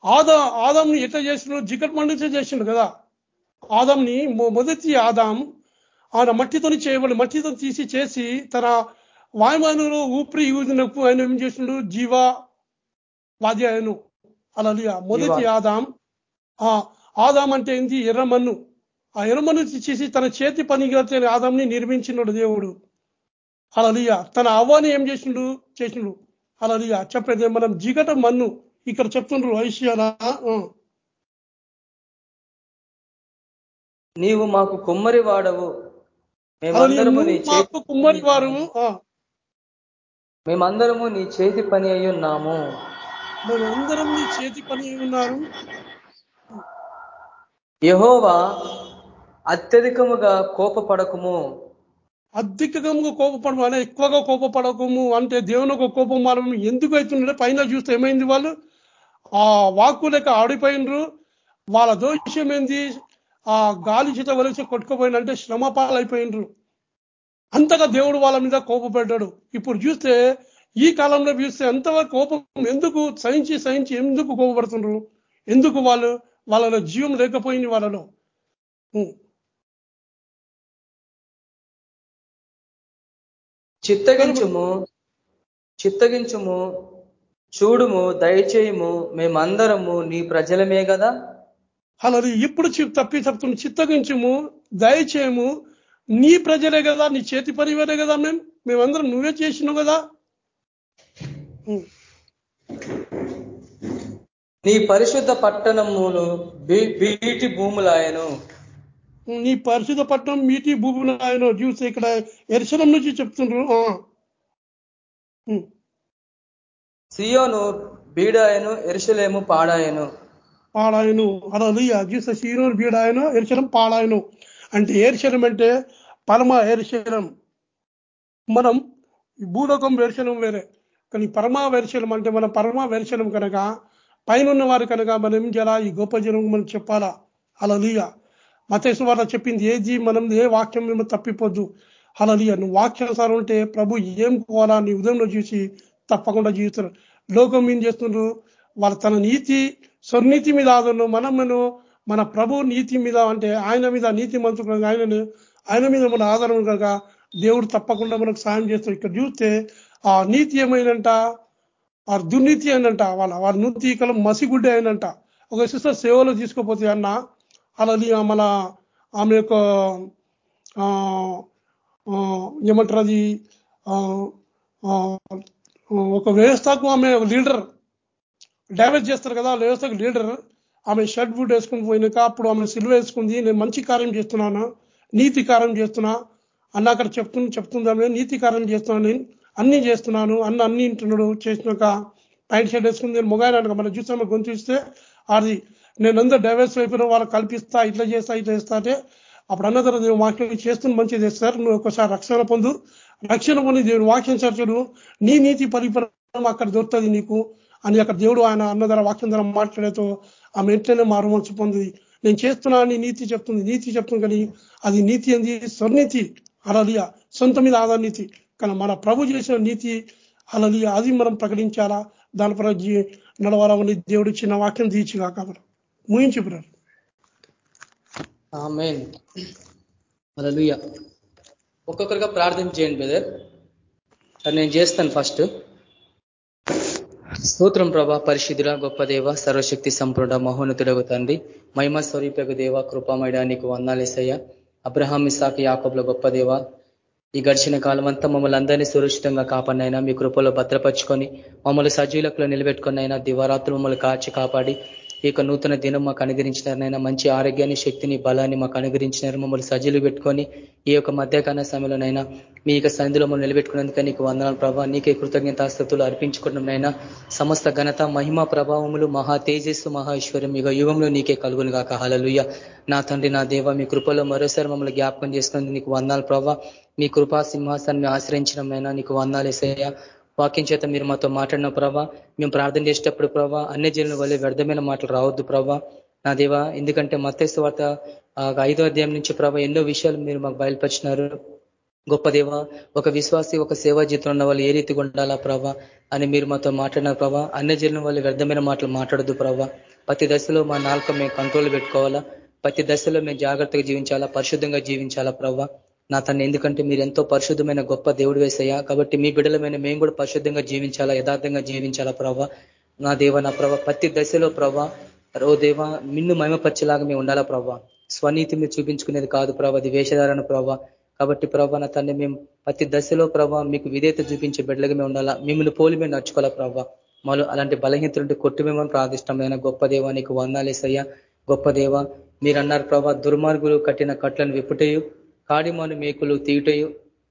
ఆదా ఆదాంని ఎట్లా చేసిండు? జికట్ మన్నుతో చేసిండు కదా. ఆదాంని మొదటి ఆదాం ఆయన మట్టితోని చేయబడి మట్టితో తీసి చేసి తన వాయుమానంలో ఊపిరి ఊదినప్పుడు ఆయన ఏం చేసిండు? జీవ వాద్యాయను అలా మొదటి. ఆదాం. ఆ ఆదాం అంటే ఏంటి ఎర్రమన్ను ఆ ఎర్రమన్ను తీసేసి తన చేతి పనిగా ఆదాంని నిర్మించినాడు దేవుడు. అలలియ. తన అవ్వని ఏం చేసిండు? చేసిండు. అలలియ. చెప్పేది మనం? జిగట మన్ను. ఇక్కడ చెప్తుండ్రు ఐశ్వర్య నీవు మాకు కుమ్మరి వాడవు. మేమందరము నీ చేతి మాకు కుమ్మరి వారు ఆ, మేమందరము నీ చేతి పని అయి ఉన్నాము. మేమందరం నీ చేతి పని అయి ఉన్నారు. యెహోవా అత్యధికముగా కోపపడకుము. అధికంగా కోపపడము అనే ఎక్కువగా కోపపడకము అంటే దేవుని ఒక కోపం మనం ఎందుకు అవుతుండే పైన చూస్తే ఏమైంది వాళ్ళు? ఆ వాక్కు లేక ఆడిపోయినరు. వాళ్ళ దోషం ఏంది? ఆ గాలి చేత వలసి కొట్టుకుపోయినంటే శ్రమ పాలైపోయినరు అంతగా దేవుడు వాళ్ళ మీద కోపపడ్డాడు. ఇప్పుడు చూస్తే ఈ కాలంలో చూస్తే అంతవరకు కోపం ఎందుకు సహించి సహించి ఎందుకు కోపపడుతుండ్రు? ఎందుకు వాళ్ళు వాళ్ళలో జీవం లేకపోయింది వాళ్ళలో? చిత్తగించుము చిత్తగించుము చూడుము దయచేయము మేమందరము నీ ప్రజలమే కదా అలా ఇప్పుడు తప్పి తప్పుతున్న చిత్తగించము దయచేయము. నీ ప్రజలే కదా నీ చేతి పనివేరే కదా మేము మేమందరం నువ్వే చేసినావు కదా. నీ పరిశుద్ధ పట్టణములు బీటి భూములాయను. నీ పరిశుద్ధ పట్టణం మీటి భూములు ఆయన చూస్తే ఇక్కడ ఎరుసలం నుంచి చెప్తుండ్రు. సియోను బీడాయను ఎరుసలేము పాడాయను. పాడాయను అలా జీస శరీరం బీడాయను ఎరుశలం పాడాయను అంటే ఏర్శలం అంటే పరమ ఏర్శలం మనం ఈ భూలోకం వెర్శనం వేరే. కానీ పరమా వెర్శనం అంటే మన పరమా వెర్శనం కనుక పైన ఉన్న వారు కనుక మనం ఏం చేయాలా? ఈ గొప్ప జనం మనం చెప్పాలా? అలా మతేశ్వర మతేసు వారు చెప్పింది ఏది మనం ఏ వాక్యం మేము తప్పిపోద్దు. అలా నువ్వు వాక్యానుసారం ఉంటే ప్రభు ఏం కోవాలా? నీ ఉదయంలో చూసి తప్పకుండా జీవిస్తున్నారు లోకం ఏం చేస్తున్నారు వాళ్ళ తన నీతి స్వర్నీతి మీద ఆదరణ మనమును మన ప్రభు నీతి మీద అంటే ఆయన మీద నీతి మంత్రులు ఆయనను ఆయన మీద మన ఆధారం కనుక దేవుడు తప్పకుండా మనకు సాయం చేస్తాడు. ఇక్కడ చూస్తే ఆ నీతి ఏమైందంట? ఆ దుర్నీతి అయినంట వాళ్ళ వారి నూతి కలం మసిగుడ్డ అయినంట ఒక సిస్టర్ సేవలో తీసుకుపోతే అన్న అలా మన ఆమె యొక్క ఏమంటారు అది? ఒక వ్యవస్థకు ఆమె లీడర్. డ్యామేజ్ చేస్తారు కదా ఆ వ్యవస్థకు లీడర్ ఆమె షర్ట్ బూట్ వేసుకుని పోయినాక అప్పుడు ఆమె సిల్వ వేసుకుంది నేను మంచి కార్యం చేస్తున్నాను నీతి కార్యం చేస్తున్నా అన్న అక్కడ చెప్తుంది చెప్తుంది ఆమె నీతి కార్యం చేస్తున్నాను నేను అన్ని చేస్తున్నాను అన్న అన్ని ఇంటున్నాడు చేసినాక టైట్ షర్ట్ వేసుకుని నేను మొగాయన మనం చూసాము గొంతు చూస్తే అది నేను అందరూ డైవర్స్ అయిపోయిన వాళ్ళకి కల్పిస్తా ఇట్లా చేస్తా ఇట్లా చేస్తా అంటే అప్పుడు అన్న తర్వాత నేను వాక్యం చేస్తుంది మంచిది చేస్తారు నువ్వు ఒకసారి రక్షణ పొందు రక్షణ పొంది దేవుని వాక్యం చర్చలు నీ నీతి పరిపాలన అక్కడ దొరుకుతుంది నీకు అని అక్కడ దేవుడు ఆయన అన్న ధర వాక్యం ధర మాట్లాడేతో ఆమె వెంటనే మారు మనసు పొంది నేను చేస్తున్నా అని నీతి చెప్తుంది. నీతి చెప్తుంది కానీ అది నీతి ఏంది? స్వర్నీతి అలలియా సొంత మీద ఆధార నీతి. కానీ మన ప్రభు చేసిన నీతి అలలియా అది మనం ప్రకటించాలా? దాని జీ- నడవాలని దేవుడు చిన్న వాక్యం తీర్చి కాక ముగించి బ్రదర్. ఒక్కొక్కరిగా ప్రార్థన చేయండి బ్రదర్. నేను చేస్తాను ఫస్ట్. స్తోత్రం ప్రభా పరిశుద్ధుల గొప్ప దేవ సర్వశక్తి సంపూర్ణ మహోన్నతుడగు తండ్రి. మహిమ స్వరూపకు దేవ కృపామయడా నీకు వందాలేసయ్య అబ్రహాం ఇసాక్ యాకబ్ల గొప్ప దేవ ఈ గడిచిన కాలం అంతా మమ్మల్ని అందరినీ సురక్షితంగా కాపాడినైనా మీ కృపలో భద్రపరుచుకొని మమ్మల్ని సజీలకులో నిలబెట్టుకున్నైనా అయినా దివారాత్రులు మమ్మల్ని కాచి కాపాడి ఈ యొక్క నూతన దినం మాకు అనుగ్రహించినారు నాయన. మంచి ఆరోగ్యాన్ని శక్తిని బలాన్ని మాకు అనుగ్రహించినారు. మమ్మల్ని సజ్జలు పెట్టుకొని ఈ యొక్క మధ్యాహ్న సమయంలోనైనా మీ యొక్క సన్నిధిలో మమ్మల్ని నిలబెట్టుకున్నందుకే నీకు వందనాలు ప్రభావ నీకే కృతజ్ఞతాస్థుతులు నైనా సమస్త ఘనత మహిమ ప్రభావములు మహా తేజస్సు మహేశ్వరం యుగ యుగంలో నీకే కలుగును కాక హలలుయ్య నా తండ్రి నా దేవ మీ కృపలో మరోసారి మమ్మల్ని జ్ఞాపకం చేసుకున్నందుకు నీకు వందాలు ప్రభావ మీ కృపా సింహాసాన్ని ఆశ్రయించడం నీకు వందాలేసయ్యా వాక్యం చేత మీరు మాతో మాట్లాడిన ప్రభా మేము ప్రార్థన చేసేటప్పుడు ప్రభా అన్ని జనుల వల్లే వ్యర్థమైన మాటలు రావద్దు ప్రభా. నా దేవా ఎందుకంటే మత్స్య వార్త ఐదో అధ్యాయం నుంచి ప్రభా ఎన్నో విషయాలు మీరు మాకు బయలుపరిచినారు. గొప్ప దేవ ఒక విశ్వాసి ఒక సేవా జీతం ఉన్న వాళ్ళు ఏ రీతిగా ఉండాలా ప్రభా అని మీరు మాతో మాట్లాడిన ప్రభా. అన్ని జనుల వాళ్ళు వ్యర్థమైన మాటలు మాట్లాడద్దు ప్రభా. ప్రతి దశలో మా నాలుక మేము కంట్రోల్ పెట్టుకోవాలా. ప్రతి దశలో మేము జాగ్రత్తగా జీవించాలా పరిశుద్ధంగా జీవించాలా ప్రభా. నా తను ఎందుకంటే మీరు ఎంతో పరిశుద్ధమైన గొప్ప దేవుడు వేసయ్యా. కాబట్టి మీ బిడ్డలమైన మేము కూడా పరిశుద్ధంగా జీవించాలా యథార్థంగా జీవించాలా ప్రభా? నా దేవ నా ప్రభా ప్రతి దశలో ప్రభా ఓ దేవ మిన్ను మహిమపరిచేలాగా మేము ఉండాలా ప్రభా? స్వనీతి మీరు చూపించుకునేది కాదు ప్రభా అది వేషధారణ ప్రభా. కాబట్టి ప్రభా నా తండ్రి మేము ప్రతి దశలో ప్రభా మీకు విధేత చూపించే బిడ్డలుగా మేము ఉండాలా? మిమ్మల్ని పోలి మేము నడుచుకోవాలా ప్రభా? మాలో అలాంటి బలహీనతలుంటే కొట్టు మేము ప్రార్థిష్టమైన గొప్ప దేవ నీకు వందాలేసయ్యా గొప్ప దేవ మీరు అన్నారు ప్రభా దుర్మార్గులు కట్టిన కట్లను విప్పుటయు. కాడిమాను మేకులు తీయుటయు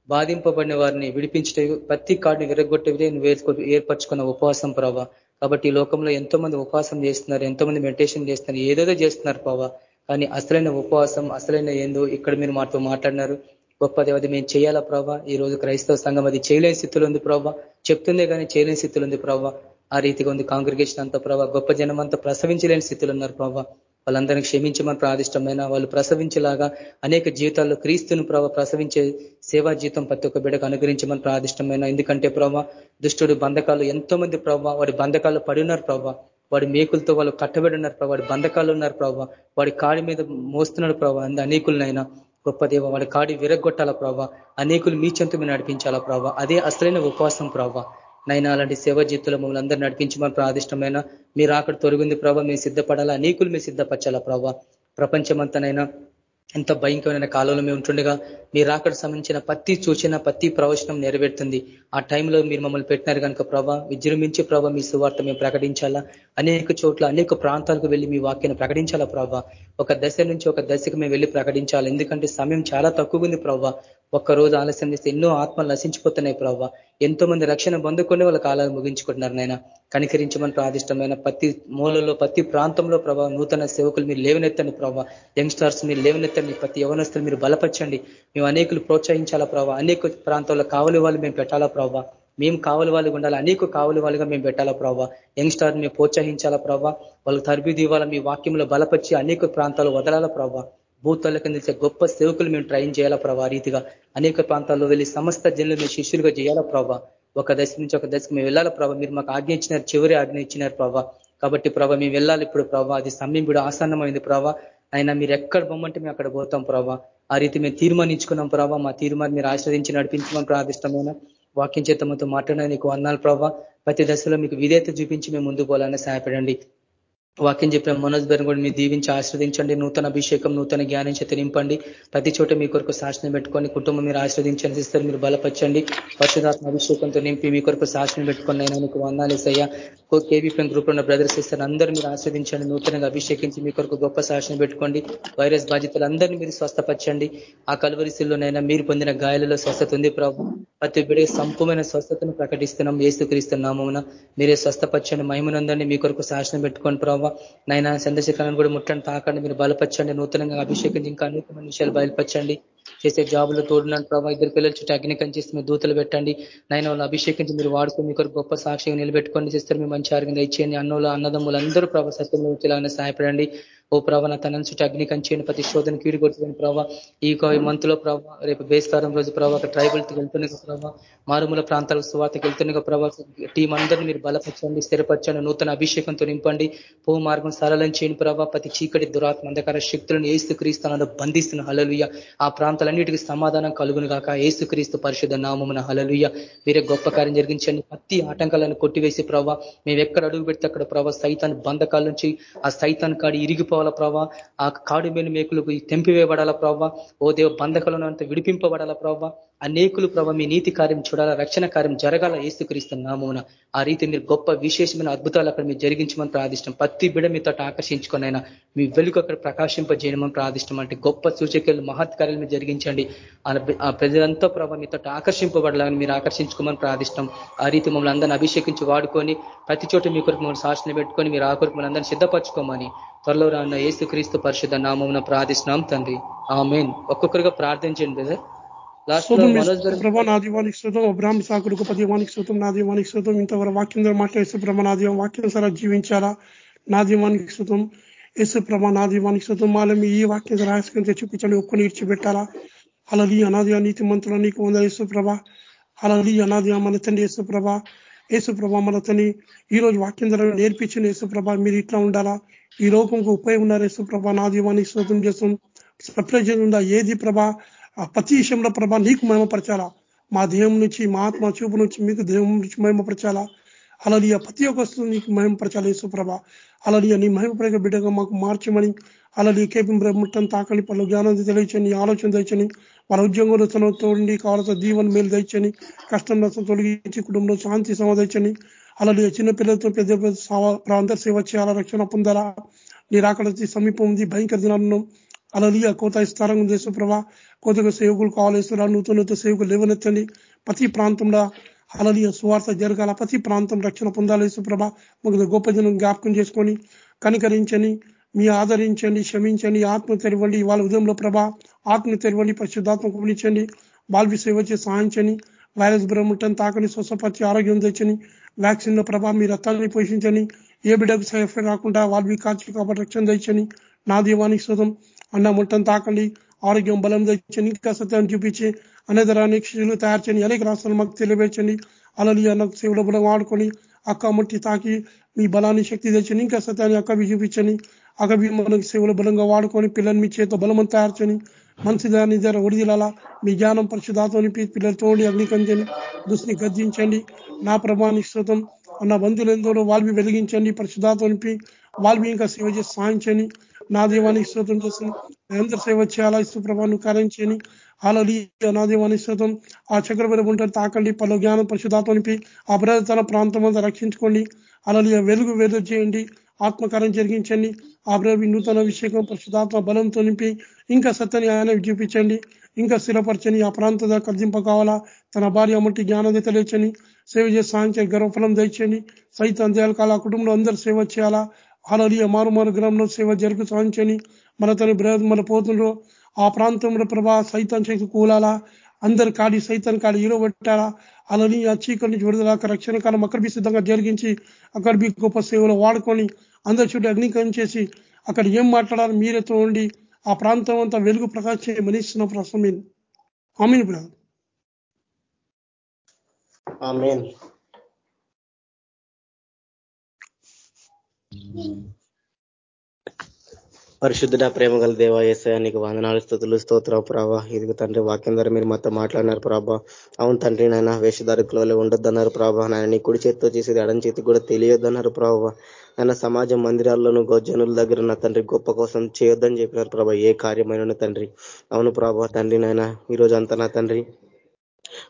బాధింపబడిన వారిని విడిపించటయు ప్రతి కాడిని విరగొట్టేదే నువ్వు ఏర్పరచుకున్న ఉపవాసం ప్రభావ కాబట్టి ఈ లోకంలో ఎంతో మంది ఉపవాసం చేస్తున్నారు ఎంతో మంది మెడిటేషన్ చేస్తున్నారు ఏదేదో చేస్తున్నారు ప్రభావ కానీ అసలైన ఉపవాసం అసలైన ఏందో ఇక్కడ మీరు మాతో మాట్లాడినారు. గొప్ప దేవత మేము చేయాలా ప్రభా? ఈ రోజు క్రైస్తవ సంఘం అది చేయలేని స్థితిలో ఉంది ప్రభావ చెప్తుందే కానీ చేయలేని స్థితిలో ఉంది ప్రభావ ఆ రీతిగా ఉంది కాంగ్రిగేషన్ అంతా ప్రభావ గొప్ప జనం అంతా ప్రసవించలేని స్థితిలో ఉన్నారు ప్రభావ వాళ్ళందరినీ క్షమించమని ప్రాదిష్టమైన వాళ్ళు ప్రసవించేలాగా అనేక జీవితాల్లో క్రీస్తును ప్రభావ ప్రసవించే సేవా జీవితం ప్రతి ఒక్క బిడకు అనుగ్రహించమని ప్రాదిష్టమైన. ఎందుకంటే ప్రభావ దుష్టుడు బంధకాలు ఎంతో మంది ప్రభావ వాడి బంధకాలు పడి ఉన్నారు ప్రభావ వాడి మేకులతో వాళ్ళు కట్టబడి ఉన్నారు ప్రభావ వాడి బంధకాలు ఉన్నారు ప్రభావ వాడి కాడి మీద మోస్తున్నాడు ప్రభావ అందు అనేకులనైనా. గొప్ప దేవ వాడి కాడి విరగొట్టాల ప్రభావ అనేకులు మీ చెంతు మీద నడిపించాలా ప్రభావ అదే అసలైన ఉపవాసం ప్రభావ నైనా అలాంటి సేవ జీతులు మమ్మల్ని అందరూ నడిపించమని ప్రాదిష్టమైన మీరు అక్కడ తొలగింది ప్రభావ మేము సిద్ధపడాలా? అనేకులు మీరు సిద్ధపరచాలా ప్రభావ ప్రపంచమంతనైనా ఎంత భయంకరమైన కాలంలో మేము ఉంటుండగా మీరు అక్కడ సంబంధించిన ప్రతి సూచన ప్రతి ప్రవచనం నెరవేరుతుంది. ఆ టైంలో మీరు మమ్మల్ని పెట్టినారు కనుక ప్రభా విజృంభించి ప్రభా మీ సువార్త మేము ప్రకటించాలా? అనేక చోట్ల అనేక ప్రాంతాలకు వెళ్ళి మీ వాక్యాన్ని ప్రకటించాలా ప్రభా? ఒక దశ నుంచి ఒక దశకు మేము వెళ్ళి ప్రకటించాలి? ఎందుకంటే సమయం చాలా తక్కువ ఉంది ప్రభా. ఒక్క రోజు ఆలస్యం చేస్తే ఎన్నో ఆత్మలు నశించిపోతున్నాయి ప్రభావ ఎంతో మంది రక్షణ పొందుకొని వాళ్ళ కాలాలు ముగించుకుంటున్నారు నాయన. కనికరించమని ప్రాదిష్టమైన ప్రతి మూలలో ప్రతి ప్రాంతంలో ప్రభావ నూతన సేవకులు మీరు లేవనెత్తండి ప్రభావ యంగ్స్టర్స్ మీరు లేవనెత్తండి ప్రతి యవనస్తులు మీరు బలపరచండి. మేము అనేకులు ప్రోత్సహించాలా ప్రభావ అనేక ప్రాంతాల్లో కావలి వాళ్ళు మేము పెట్టాలా ప్రభావ మేము కావలి వాళ్ళు ఉండాలి? అనేక కావలి వాళ్ళుగా మేము పెట్టాలా ప్రభావ యంగ్స్టార్ మేము ప్రోత్సహించాలా ప్రభావ వాళ్ళకి తరబిది ఇవ్వాలా మీ వాక్యంలో బలపరిచి అనేక ప్రాంతాలు వదలాలా ప్రభావ భూతాలకు నిలిచే గొప్ప సేవకులు మేము ట్రైన్ చేయాలా ప్రభా? రీతిగా అనేక ప్రాంతాల్లో వెళ్ళి సమస్త జనులు మేము శిష్యులుగా చేయాలా ప్రభా? ఒక దశ నుంచి ఒక దశకు మేము వెళ్ళాలా ప్రభా? మీరు మాకు ఆజ్ఞ ఇచ్చినారు చివరి ఆజ్ఞ ఇచ్చినారు ప్రభా. కాబట్టి ప్రభా మేము వెళ్ళాలి ఇప్పుడు ప్రభా. అది సమయం ఆసన్నమైంది ప్రభా. అయినా మీరు ఎక్కడ బొమ్మంటే మేము అక్కడ పోతాం ప్రభా. ఆ రీతి మేము తీర్మానించుకున్నాం ప్రభా. మా తీర్మానం మీరు ఆశ్రదించి నడిపించమని ప్రార్థిష్టమైన వాక్యం చేత మాతో మాట్లాడిన నీకు అన్నాలు ప్రభా. ప్రతి దశలో మీకు విధేయత చూపించి మేము ముందు పోవాలని సహాయపడండి. వాక్యం చెప్పిన మనోజ్ బెరం కూడా మీరు దీవించి ఆశ్రదించండి నూతన అభిషేకం నూతన జ్ఞానం చేత నింపండి ప్రతి చోట మీ కొరకు శాసనం పెట్టుకొని కుటుంబం మీరు ఆశ్రదించండి ఇస్తారు మీరు బలపరచండి. పరిశుధాత్మ అభిషేకంతో నింపి మీ కొరకు శాసనం పెట్టుకొని అయినా మీకు వందాలేసయ్యా కేవీపీఎం గ్రూప్ ఉన్న బ్రదర్స్ ఇస్తారు అందరూ మీరు ఆశ్రదించండి నూతనంగా అభిషేకించి మీ కొరకు గొప్ప శాసనం పెట్టుకోండి. వైరస్ బాధ్యతలు అందరినీ మీరు స్వస్థపరచండి. ఆ కలువరిశిల్లోనైనా మీరు పొందిన గాయాలలో స్వస్థత ఉంది ప్రభు. ప్రతి బిడే సంపూమైన స్వస్థతను ప్రకటిస్తున్నాం. ఏసుక్రీస్తున్నామమున మీరే స్వస్థపరచండి. మహిమనందరినీ మీ కొరకు శాసనం పెట్టుకోండి ప్రభావ నైనా చంద్రశేఖరాన్ని కూడా ముట్టండి తాకండి మీరు బలపరచండి నూతనంగా అభిషేకించి ఇంకా అనేకమైన విషయాలు బయలుపరచండి. చేసే జాబులో తోడున్నాను. ప్రభావ ఇద్దరు పిల్లలు చుట్టూ అగ్నికం చేసి మీరు దూతలు పెట్టండి. నైనా వాళ్ళు అభిషేకించి మీరు వాడుకొని మీకు గొప్ప సాక్షిగా నిలబెట్టుకొని చేస్తారు మీ మంచి ఆరోగ్యంగా ఇచ్చేయండి అన్నోలు అన్నదమ్ములు అందరూ ప్రభావ సత్యంలో ఉంచేలాగానే సహాయపడండి. ఓ ప్రభావ నా తనని చుట్టూ అగ్ని చేయండి ప్రతి శోధన కీడు కొట్టుకుని ప్రభావ ఈ మంత్లో ప్రభావ రేపు బేస్కారం రోజు ప్రభావ ట్రైబల్కి వెళ్తున్న ప్రభావ మారుమూల ప్రాంతాలకు సువార్తకి వెళ్తున్న ప్రభావ టీం అందరినీ మీరు బలపరచండి స్థిరపరచండి నూతన అభిషేకంతో నింపండి. పో మార్గం సరళం చేయని ప్రభావ ప్రతి చీకటి దురాత్మ అంధకార శక్తులను ఏస్తూ క్రీస్తాను బంధిస్తున్న హలలుయ ఆ ప్రాంతం ప్రాంతాలన్నిటికీ సమాధానం కలుగును గాక. ఏసుక్రీస్తు పరిశుద్ధ నామమున హలలుయ మీరే గొప్ప కార్యం జరిగించండి. ప్రతి ఆటంకాలను కొట్టివేసి ప్రభావ మేము ఎక్కడ అడుగు పెడితే అక్కడ ప్రభావ సైతాన్ బంధకాల నుంచి ఆ సైతాన్ కాడి ఇరిగిపోవాలా ప్రభావ ఆ కాడు మేలు మేకులకు తెంపివేయబడాలా ప్రభావ ఓ దేవ బంధకాలను అంతా విడిపింపబడాలా ప్రభావ అనేకులు ప్రభావ మీ నీతి కార్యం చూడాలా రక్షణ కార్యం జరగాల ఏసుక్రీస్తు నామమున. ఆ రీతి మీరు గొప్ప విశేషమైన అద్భుతాలు అక్కడ మీరు జరిగించమని ప్రార్థిష్టం. ప్రతి బిడ మీతో ఆకర్షించుకునైనా మీ వెలుగు అక్కడ ప్రకాశింపజేయమని ప్రార్థిష్టం. అంటే గొప్ప సూచకలు మహత్కార్యాలు మీరు జరిగించండి. ఆ ప్రజలంతా ప్రభావ మీతో ఆకర్షింపబడాలని మీరు ఆకర్షించుకోమని ప్రార్థిష్టం. ఆ రీతి మమ్మల్ని అందరిని అభిషేకించి వాడుకొని ప్రతి చోట మీ కొరకు మమ్మల్ని శాసన పెట్టుకొని మీరు ఆ కొరకు మమ్మల్ని అందరినీ సిద్ధపరచుకోమని త్వరలో రాన్న ఏసుక్రీస్తు పరిషత్ నామం ప్రార్థిస్తున్నాం తండ్రి. ఆ మెయిన్ ఒక్కొక్కరుగా ప్రార్థించండి బ్రదర్. ప్రభా నా దీవానికి శృతం అబ్రాహ్మ సాకుడు పది దీవానికి శృతం నా దీవానికి శృతం ఇంతవరకు వాక్యం ద్వారా మాట్లాడే ప్రభా నా దీవం వాక్యం సరే జీవించాలా? నా దీవానికి శృతం యేసు ప్రభా నా దీవానికి శృతం మాలం ఈ వాక్యం రహస్యం చూపించండి ఒక్కని ఇచ్చిపెట్టాలా అలలి అనాది నీతి మంత్రులు నీకు వంద యేసు ప్రభా. అలలి అనాది మన తండ్రి యేసు ప్రభా. యేసు ప్రభా మన తని ఈ రోజు వాక్యం ద్వారా నేర్పించిన యేసు ప్రభా మీరు ఇట్లా ఉండాలా? ఈ లోకంకు ఉపయోగం ఉన్నారు యేసు ప్రభా. నా దీవానికి శృతం చేస్తాం. సప్రజన్ ఉందా? ఏది ప్రభా? ఆ ప్రతి విషయంలో ప్రభా నీకు మహిమపరచాలా? మా దేహం నుంచి మా ఆత్మ చూపు నుంచి మీకు దేహం నుంచి మహిమపరచాలా? అలలియ ప్రతి ఒక్క వస్తువు నీకు మహిమపరచాలి యేసుప్రభ అలలియ నీ మహిమపరగ బిడ్డగా మాకు మార్చమని అలలియ కేపీ బ్రహ్మట్టం తాకని పలు జ్ఞానం తెలియచని ఆలోచన తెచ్చని వాళ్ళ ఉద్యోగంలో తన తోడి కావాల్సిన దీవన మేలు తెచ్చని కష్టం నష్టం తొలగించి కుటుంబంలో శాంతి సమాధించని అలలియ చిన్నపిల్లలతో పెద్ద పెద్ద అందరి సేవ చేయాలా రక్షణ పొందాలా? నీ రాకడ సమీపం ఉంది భయంకర దినాలను అలలియ కోత ఇస్తారం దేశప్రభ కోతగా సేవకులు కావాలేస్తున్నా నూతన నూతన సేవకులు లేవనెత్తండి ప్రతి ప్రాంతంలో అలలియ సువార్త జరగాల ప్రతి ప్రాంతం రక్షణ పొందాలేసు ప్రభ మాకు గొప్ప జనం జ్ఞాపకం చేసుకొని కనికరించని మీ ఆదరించండి క్షమించండి ఆత్మ తెరవండి వాళ్ళ ఉదయంలో ప్రభ ఆత్మ తెరవండి పరిశుద్ధాత్మ కుమలించండి బాల్వి సేవ చేసి సహాయించని వైరస్ బ్రహ్మటం తాకని స్వస్థపరిచి ఆరోగ్యం తెచ్చని వ్యాక్సిన్లో ప్రభా మీ రక్తాన్ని పోషించని ఏ బిడ్డకు సైఫ్ రాకుండా వాళ్ళవి కాచి కాబట్టి రక్షణ తెచ్చని నా దీవానికి శుతం అన్న ముట్టం తాకండి. ఆరోగ్యం బలం తెచ్చండి. ఇంకా సత్యాన్ని చూపించి అనేదరాన్ని క్షిలు తయారు చేయండి. అనేక రాష్ట్రాలు మాకు తెలియవేర్చండి అలలి అన్న సేవల బలం వాడుకొని అక్క ముట్టి తాకి మీ బలాన్ని శక్తి తెచ్చండి. ఇంకా సత్యాన్ని అక్కవి చూపించని అక్కవి మనకి సేవల బలంగా వాడుకొని పిల్లల్ని మీ చేత బలమని తయారు చేయని మనసు దాని ధర ఒడిదిలాలా మీ జ్ఞానం పరిశుధాతోని పిల్లలతో అగ్నికంచండి దుస్ని గర్జించండి. నా ప్రభాని శ్రుతం అన్న బంధువులందరూ వాళ్ళవి వెలిగించండి. పరిశుధాతోనిపి వాళ్ళవి ఇంకా సేవ చేసి సాధించండి నా దేవానికి శ్రోతం చేస్తుంది నిరంతర సేవ చేయాలా? ఇస్తు ప్రభాను కార్యం చేయని. ఆలలి నా దేవానికి శ్రోతం ఆ చక్రవర్తి ఉంటారు. తాకండి. పలు జ్ఞానం పరిశుధాత్మనిపి ఆ తన ప్రాంతం అంతా రక్షించుకోండి. అలలి వెలుగు వెలుగు చేయండి. ఆత్మకారం జరిగించండి. ఆ నూతన అభిషేకం పరిశుధాత్మ బలంతో నింపి ఇంకా సత్యని ఆయన చూపించండి. ఇంకా స్థిరపరచని ఆ ప్రాంత కర్జింప కావాలా తన భార్య అమ్మటి జ్ఞానం తెలియచని సేవ చేసి సాధించే గర్వఫలం దయచండి సైతం దేయాల కాల కుటుంబంలో అందరూ సేవ చేయాలా? అలలియ మారు మారు గ్రామంలో సేవ జరుగు సాధించని మన తన బ్రహ్మ మన పోతుండ్రో ఆ ప్రాంతంలో ప్రభా సైతం చేతి కూలాలా? అందరు కాడి సైతం కాడి ఇరవట్టాలా పెట్టాలా అలాని ఆ చీకటి నుంచి విడుదల రక్షణ కాలం అక్కడ సిద్ధంగా జరిగించి అక్కడ మీ గొప్ప సేవలు వాడుకొని అందరి చుట్టూ అగ్నికరణ చేసి అక్కడ ఏం మాట్లాడాలి మీరేతో ఉండి ఆ ప్రాంతం అంతా వెలుగు ప్రకాశం మనిస్తున్న ప్రసమీన్ ఆమెన్. బ్రదర్. పరిశుద్ధుడ ప్రేమ గల దేవ ఏసయ నీకు వందనాలు స్థుతులు స్తోత్ర ప్రభా. ఇది తండ్రి వాక్యం ద్వారా మీరు మాతో మాట్లాడినారు ప్రభా. అవును తండ్రి నాయన వేషధారకులలో ఉండొద్దన్నారు ప్రభా. నాయన నీ కుడి చేతితో చేసేది అడం చేతికి కూడా తెలియొద్దన్నారు ప్రభా. ఆయన సమాజం మందిరాల్లోనూ జనుల దగ్గర నా తండ్రి గొప్ప కోసం చేయొద్దని చెప్పినారు ప్రభా. ఏ కార్యమైన తండ్రి. అవును ప్రభా. తండ్రి నాయన ఈరోజు అంతా నా తండ్రి.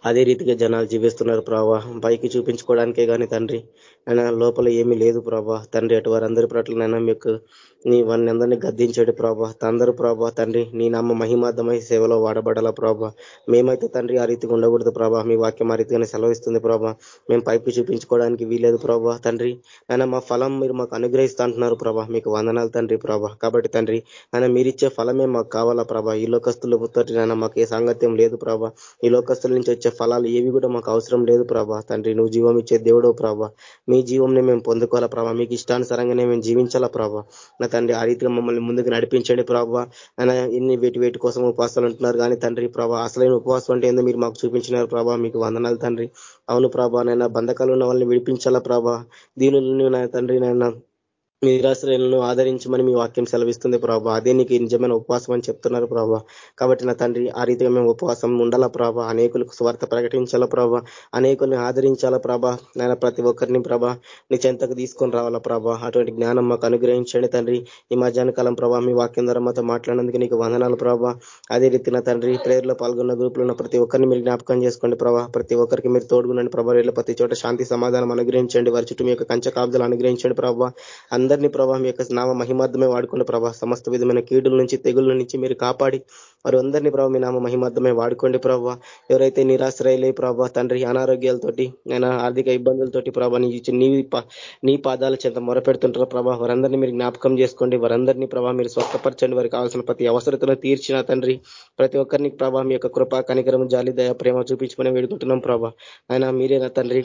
అదే రీతిగా జనాలు జీవిస్తున్నారు ప్రభా. పైకి చూపించుకోవడానికే కానీ తండ్రి. ఆయన లోపల ఏమీ లేదు ప్రభా. తండ్రి అటు వారందరి పట్ల మీకు నీ వారిని అందరినీ గద్దించాడు ప్రభా. తందరు ప్రభా తండ్రి నీ నమ్మ మహిమార్థమై సేవలో వాడబడాలా ప్రభా. మేమైతే తండ్రి ఆ రీతిగా ఉండకూడదు ప్రభా. మీ వాక్యం ఆ రీతిగానే సెలవిస్తుంది ప్రభా. మేము పైకి చూపించుకోవడానికి వీలేదు ప్రభా తండ్రి. ఆయన మా ఫలం మీరు మాకు అనుగ్రహిస్తా అంటున్నారు ప్రభా. మీకు వందనాలు తండ్రి ప్రభా. కాబట్టి తండ్రి ఆయన మీరిచ్చే ఫలమే మాకు కావాలా ప్రభా. ఈ లోకస్తులతో నాయన మాకు ఏ సాంగత్యం లేదు ప్రభా. ఈ లోకస్తుల నుంచి వచ్చే ఫలాలు ఏవి కూడా మాకు అవసరం లేదు ప్రభా. తండ్రి నువ్వు జీవం ఇచ్చే దేవుడో ప్రభా. మీ జీవంని మేము పొందుకోవాలా ప్రభా. మీకు ఇష్టానుసారంగానే మేము జీవించాలా ప్రభా. నా తండ్రి ఆ రీతిగా మమ్మల్ని ముందుకు నడిపించండి ప్రభావ అయినా ఎన్ని వేటి వేటి కోసం ఉపవాసాలు అంటున్నారు కానీ తండ్రి ప్రభా అసలైన ఉపవాసం అంటే ఏందో మీరు మాకు చూపించినారు ప్రభా. మీకు వందనాలు తండ్రి. అవును ప్రభా నైనా బంధకాలు ఉన్న వాళ్ళని విడిపించాలా ప్రభా. నా తండ్రి నైనా నిరాశ్రయాలను ఆదరించమని మీ వాక్యం సెలవిస్తుంది ప్రభావ అదే నీకు నిజమైన ఉపవాసం అని చెప్తున్నారు ప్రభావ కాబట్టి నా తండ్రి ఆ రీతిగా మేము ఉపవాసం ఉండాలా ప్రభా? అనేకులకు స్వార్థ ప్రకటించాలా ప్రభా? అనేకుల్ని ఆదరించాలా ప్రభా? నేను ప్రతి ఒక్కరిని ప్రభా నీ చెంతకు తీసుకొని రావాలా ప్రభా? అటువంటి జ్ఞానం మాకు అనుగ్రహించండి తండ్రి. ఈ మధ్యాహ్నకాలం ప్రభా మీ వాక్యం ద్వారా మాతో మాట్లాడినందుకు నీకు వందనాలు ప్రభా. అదే రీతి నా తండ్రి ప్రేయర్లో పాల్గొన్న గ్రూపులో ఉన్న ప్రతి ఒక్కరిని మీరు జ్ఞాపకం చేసుకోండి ప్రభా. ప్రతి ఒక్కరికి మీరు తోడుగునండి ప్రభా. వీళ్ళ ప్రతి చోట శాంతి సమాధానం అనుగ్రహించండి వారి చుట్టూ మీ యొక్క కంచ కాబ్దాలు అనుగ్రహించండి ప్రభావ అందరినీ ప్రభావం మీ యొక్క నామ మహిమార్థమే వాడుకోండి ప్రభావ సమస్త విధమైన కీడుల నుంచి తెగుల నుంచి మీరు కాపాడి వారు అందరినీ ప్రభావ మీ నామ మహిమార్థమే వాడుకోండి ప్రభావ ఎవరైతే నిరాశ్రయలే ప్రభావ తండ్రి అనారోగ్యాలతోటి ఆయన ఆర్థిక ఇబ్బందులతోటి ప్రభావ నీ నీ నీ పాదాల చెంత మొరపెడుతుంటారు ప్రభావ వారందరినీ మీరు జ్ఞాపకం చేసుకోండి. వారందరినీ ప్రభావ మీరు స్వస్థపరచండి. వారికి కావాల్సిన ప్రతి అవసరతను తీర్చిన తండ్రి ప్రతి ఒక్కరిని ప్రభావ మీ యొక్క కృపా కనికరం జాలి దయ ప్రేమ చూపించమని వేడుకుంటున్నాం ప్రభా. ఆయన మీరేనా తండ్రి.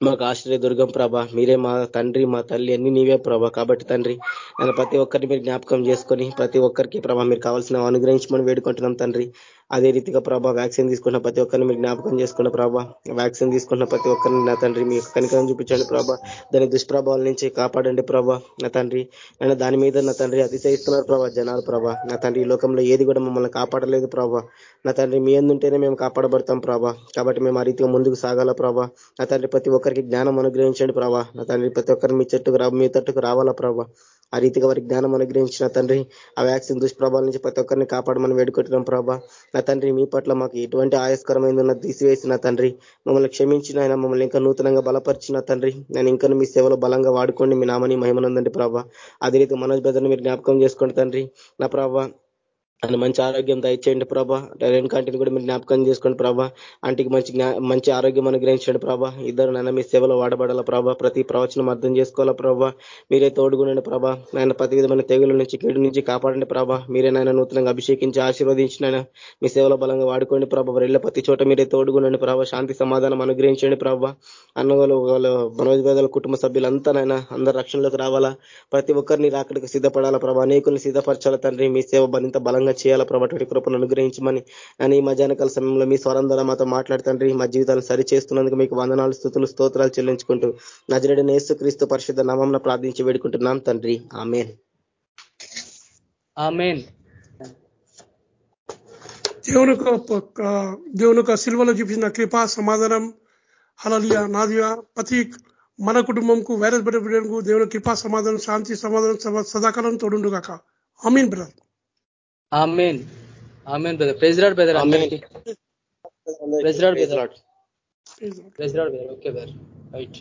మాకు ఆశ్రయ దుర్గం ప్రభ. మీరే మా తండ్రి మా తల్లి అన్ని నీవే ప్రభ. కాబట్టి తండ్రి నేను ప్రతి ఒక్కరిని మీరు జ్ఞాపకం చేసుకొని ప్రతి ఒక్కరికి ప్రభా మీరు కావాల్సిన అనుగ్రహించమని వేడుకుంటున్నాం తండ్రి. అదే రీతిగా ప్రభా వ్యాక్సిన్ తీసుకున్న ప్రతి ఒక్కరిని మీరు జ్ఞాపకం చేసుకున్న ప్రభా వ్యాక్సిన్ తీసుకున్న ప్రతి ఒక్కరిని నా తండ్రి మీ కనికరం చూపించండి ప్రభా. దాని దుష్ప్రభావాల నుంచి కాపాడండి ప్రభా నా తండ్రి. నేను దాని మీద నా తండ్రి అతిశయిస్తున్నారు ప్రభా జనాలు ప్రభా. నా తండ్రి ఈ లోకంలో ఏది కూడా మమ్మల్ని కాపాడలేదు ప్రభా. నా తండ్రి మీ ఎందుంటేనే మేము కాపాడబడతాం ప్రభా. కాబట్టి మేము ఆ రీతిగా ముందుకు సాగాల ప్రభా. నా తండ్రి ప్రతి ఒక్కరికి జ్ఞానం అనుగ్రహించండి ప్రభా. నా తండ్రి ప్రతి ఒక్కరు మీ చెట్టుకు రా మీ తట్టుకు రావాలా ప్రభా. ఆ రీతిగా వారికి జ్ఞానం అనుగ్రహించిన తండ్రి ఆ వ్యాక్సిన్ దుష్ప్రభావాల నుంచి ప్రతి ఒక్కరిని కాపాడమని వేడుకుంటున్నాం ప్రభా. నా తండ్రి మీ పట్ల మాకు ఎటువంటి ఆయాస్కరమైన తీసివేసిన తండ్రి. మమ్మల్ని క్షమించిన ఆయన మమ్మల్ని ఇంకా నూతనంగా బలపరిచిన తండ్రి. నేను ఇంకా మీ సేవలో బలంగా వాడుకోండి మీ నామని మహిమనందండి ప్రభావ అదే రీతి మనోజ్ బ్రదర్ని మీరు జ్ఞాపకం చేసుకోండి తండ్రి. నా ప్రభావ ఆయన మంచి ఆరోగ్యం దయచేయండి ప్రభా. కంటిని కూడా మీరు జ్ఞాపకం చేసుకోండి ప్రభా. ఆంటీకి మంచి మంచి ఆరోగ్యం అనుగ్రహించండి ప్రభా. ఇద్దరు నాయన మీ సేవలో వాడబడాల ప్రభా. ప్రతి ప్రవచనం అర్థం చేసుకోవాలా ప్రభా. మీరే తోడుగునండి ప్రభా. నాయన ప్రతి విధమైన తెగుల నుంచి కీడు నుంచి కాపాడండి ప్రభా. మీరే నాయన నూతనంగా అభిషేకించి ఆశీర్వదించిన మీ సేవలో బలంగా వాడుకోండి ప్రభా. వెళ్ళే ప్రతి చోట మీరే తోడుగునండి ప్రభా. శాంతి సమాధానం అనుగ్రహించండి ప్రభా. అన్నవాళ్ళు వాళ్ళ కుటుంబ సభ్యులంతా నాయన అందరు రక్షణలోకి రావాలా. ప్రతి ఒక్కరిని రాకడికి సిద్ధపడాలా ప్రభా. అనేకుల్ని సిద్ధపరచాల తండ్రి. మీ సేవ మరింత బలంగా చేయాలా ప్రభాటి కృపను అనుగ్రహించమని అని ఈ మధ్యాహ్నకాల సమయంలో మీ స్వరం ద్వారా మాతో మాట్లాడుతండ్రి మా జీవితాలను సరి చేస్తున్నందుకు మీకు వందనాలు స్థుతులు స్తోత్రాలు చెల్లించుకుంటూ నజరడి నేసు క్రీస్తు పరిశుద్ధ నామం ప్రార్థించి వేడుకుంటున్నాం తండ్రి. ఆమెన్. ఆమెన్. దేవుని దేవుని యొక్క సిల్వలో చూపించిన కృప సమాధానం హలలియ నాదియ ప్రతి మన కుటుంబంకు వైరస్ బిడ్డకు దేవుని కృపా సమాధానం శాంతి సమాధానం సదాకాలం తోడుండుగాక. Amen brother. Amen. Amen brother praise lord brother praise lord brother praise lord brother okay brother right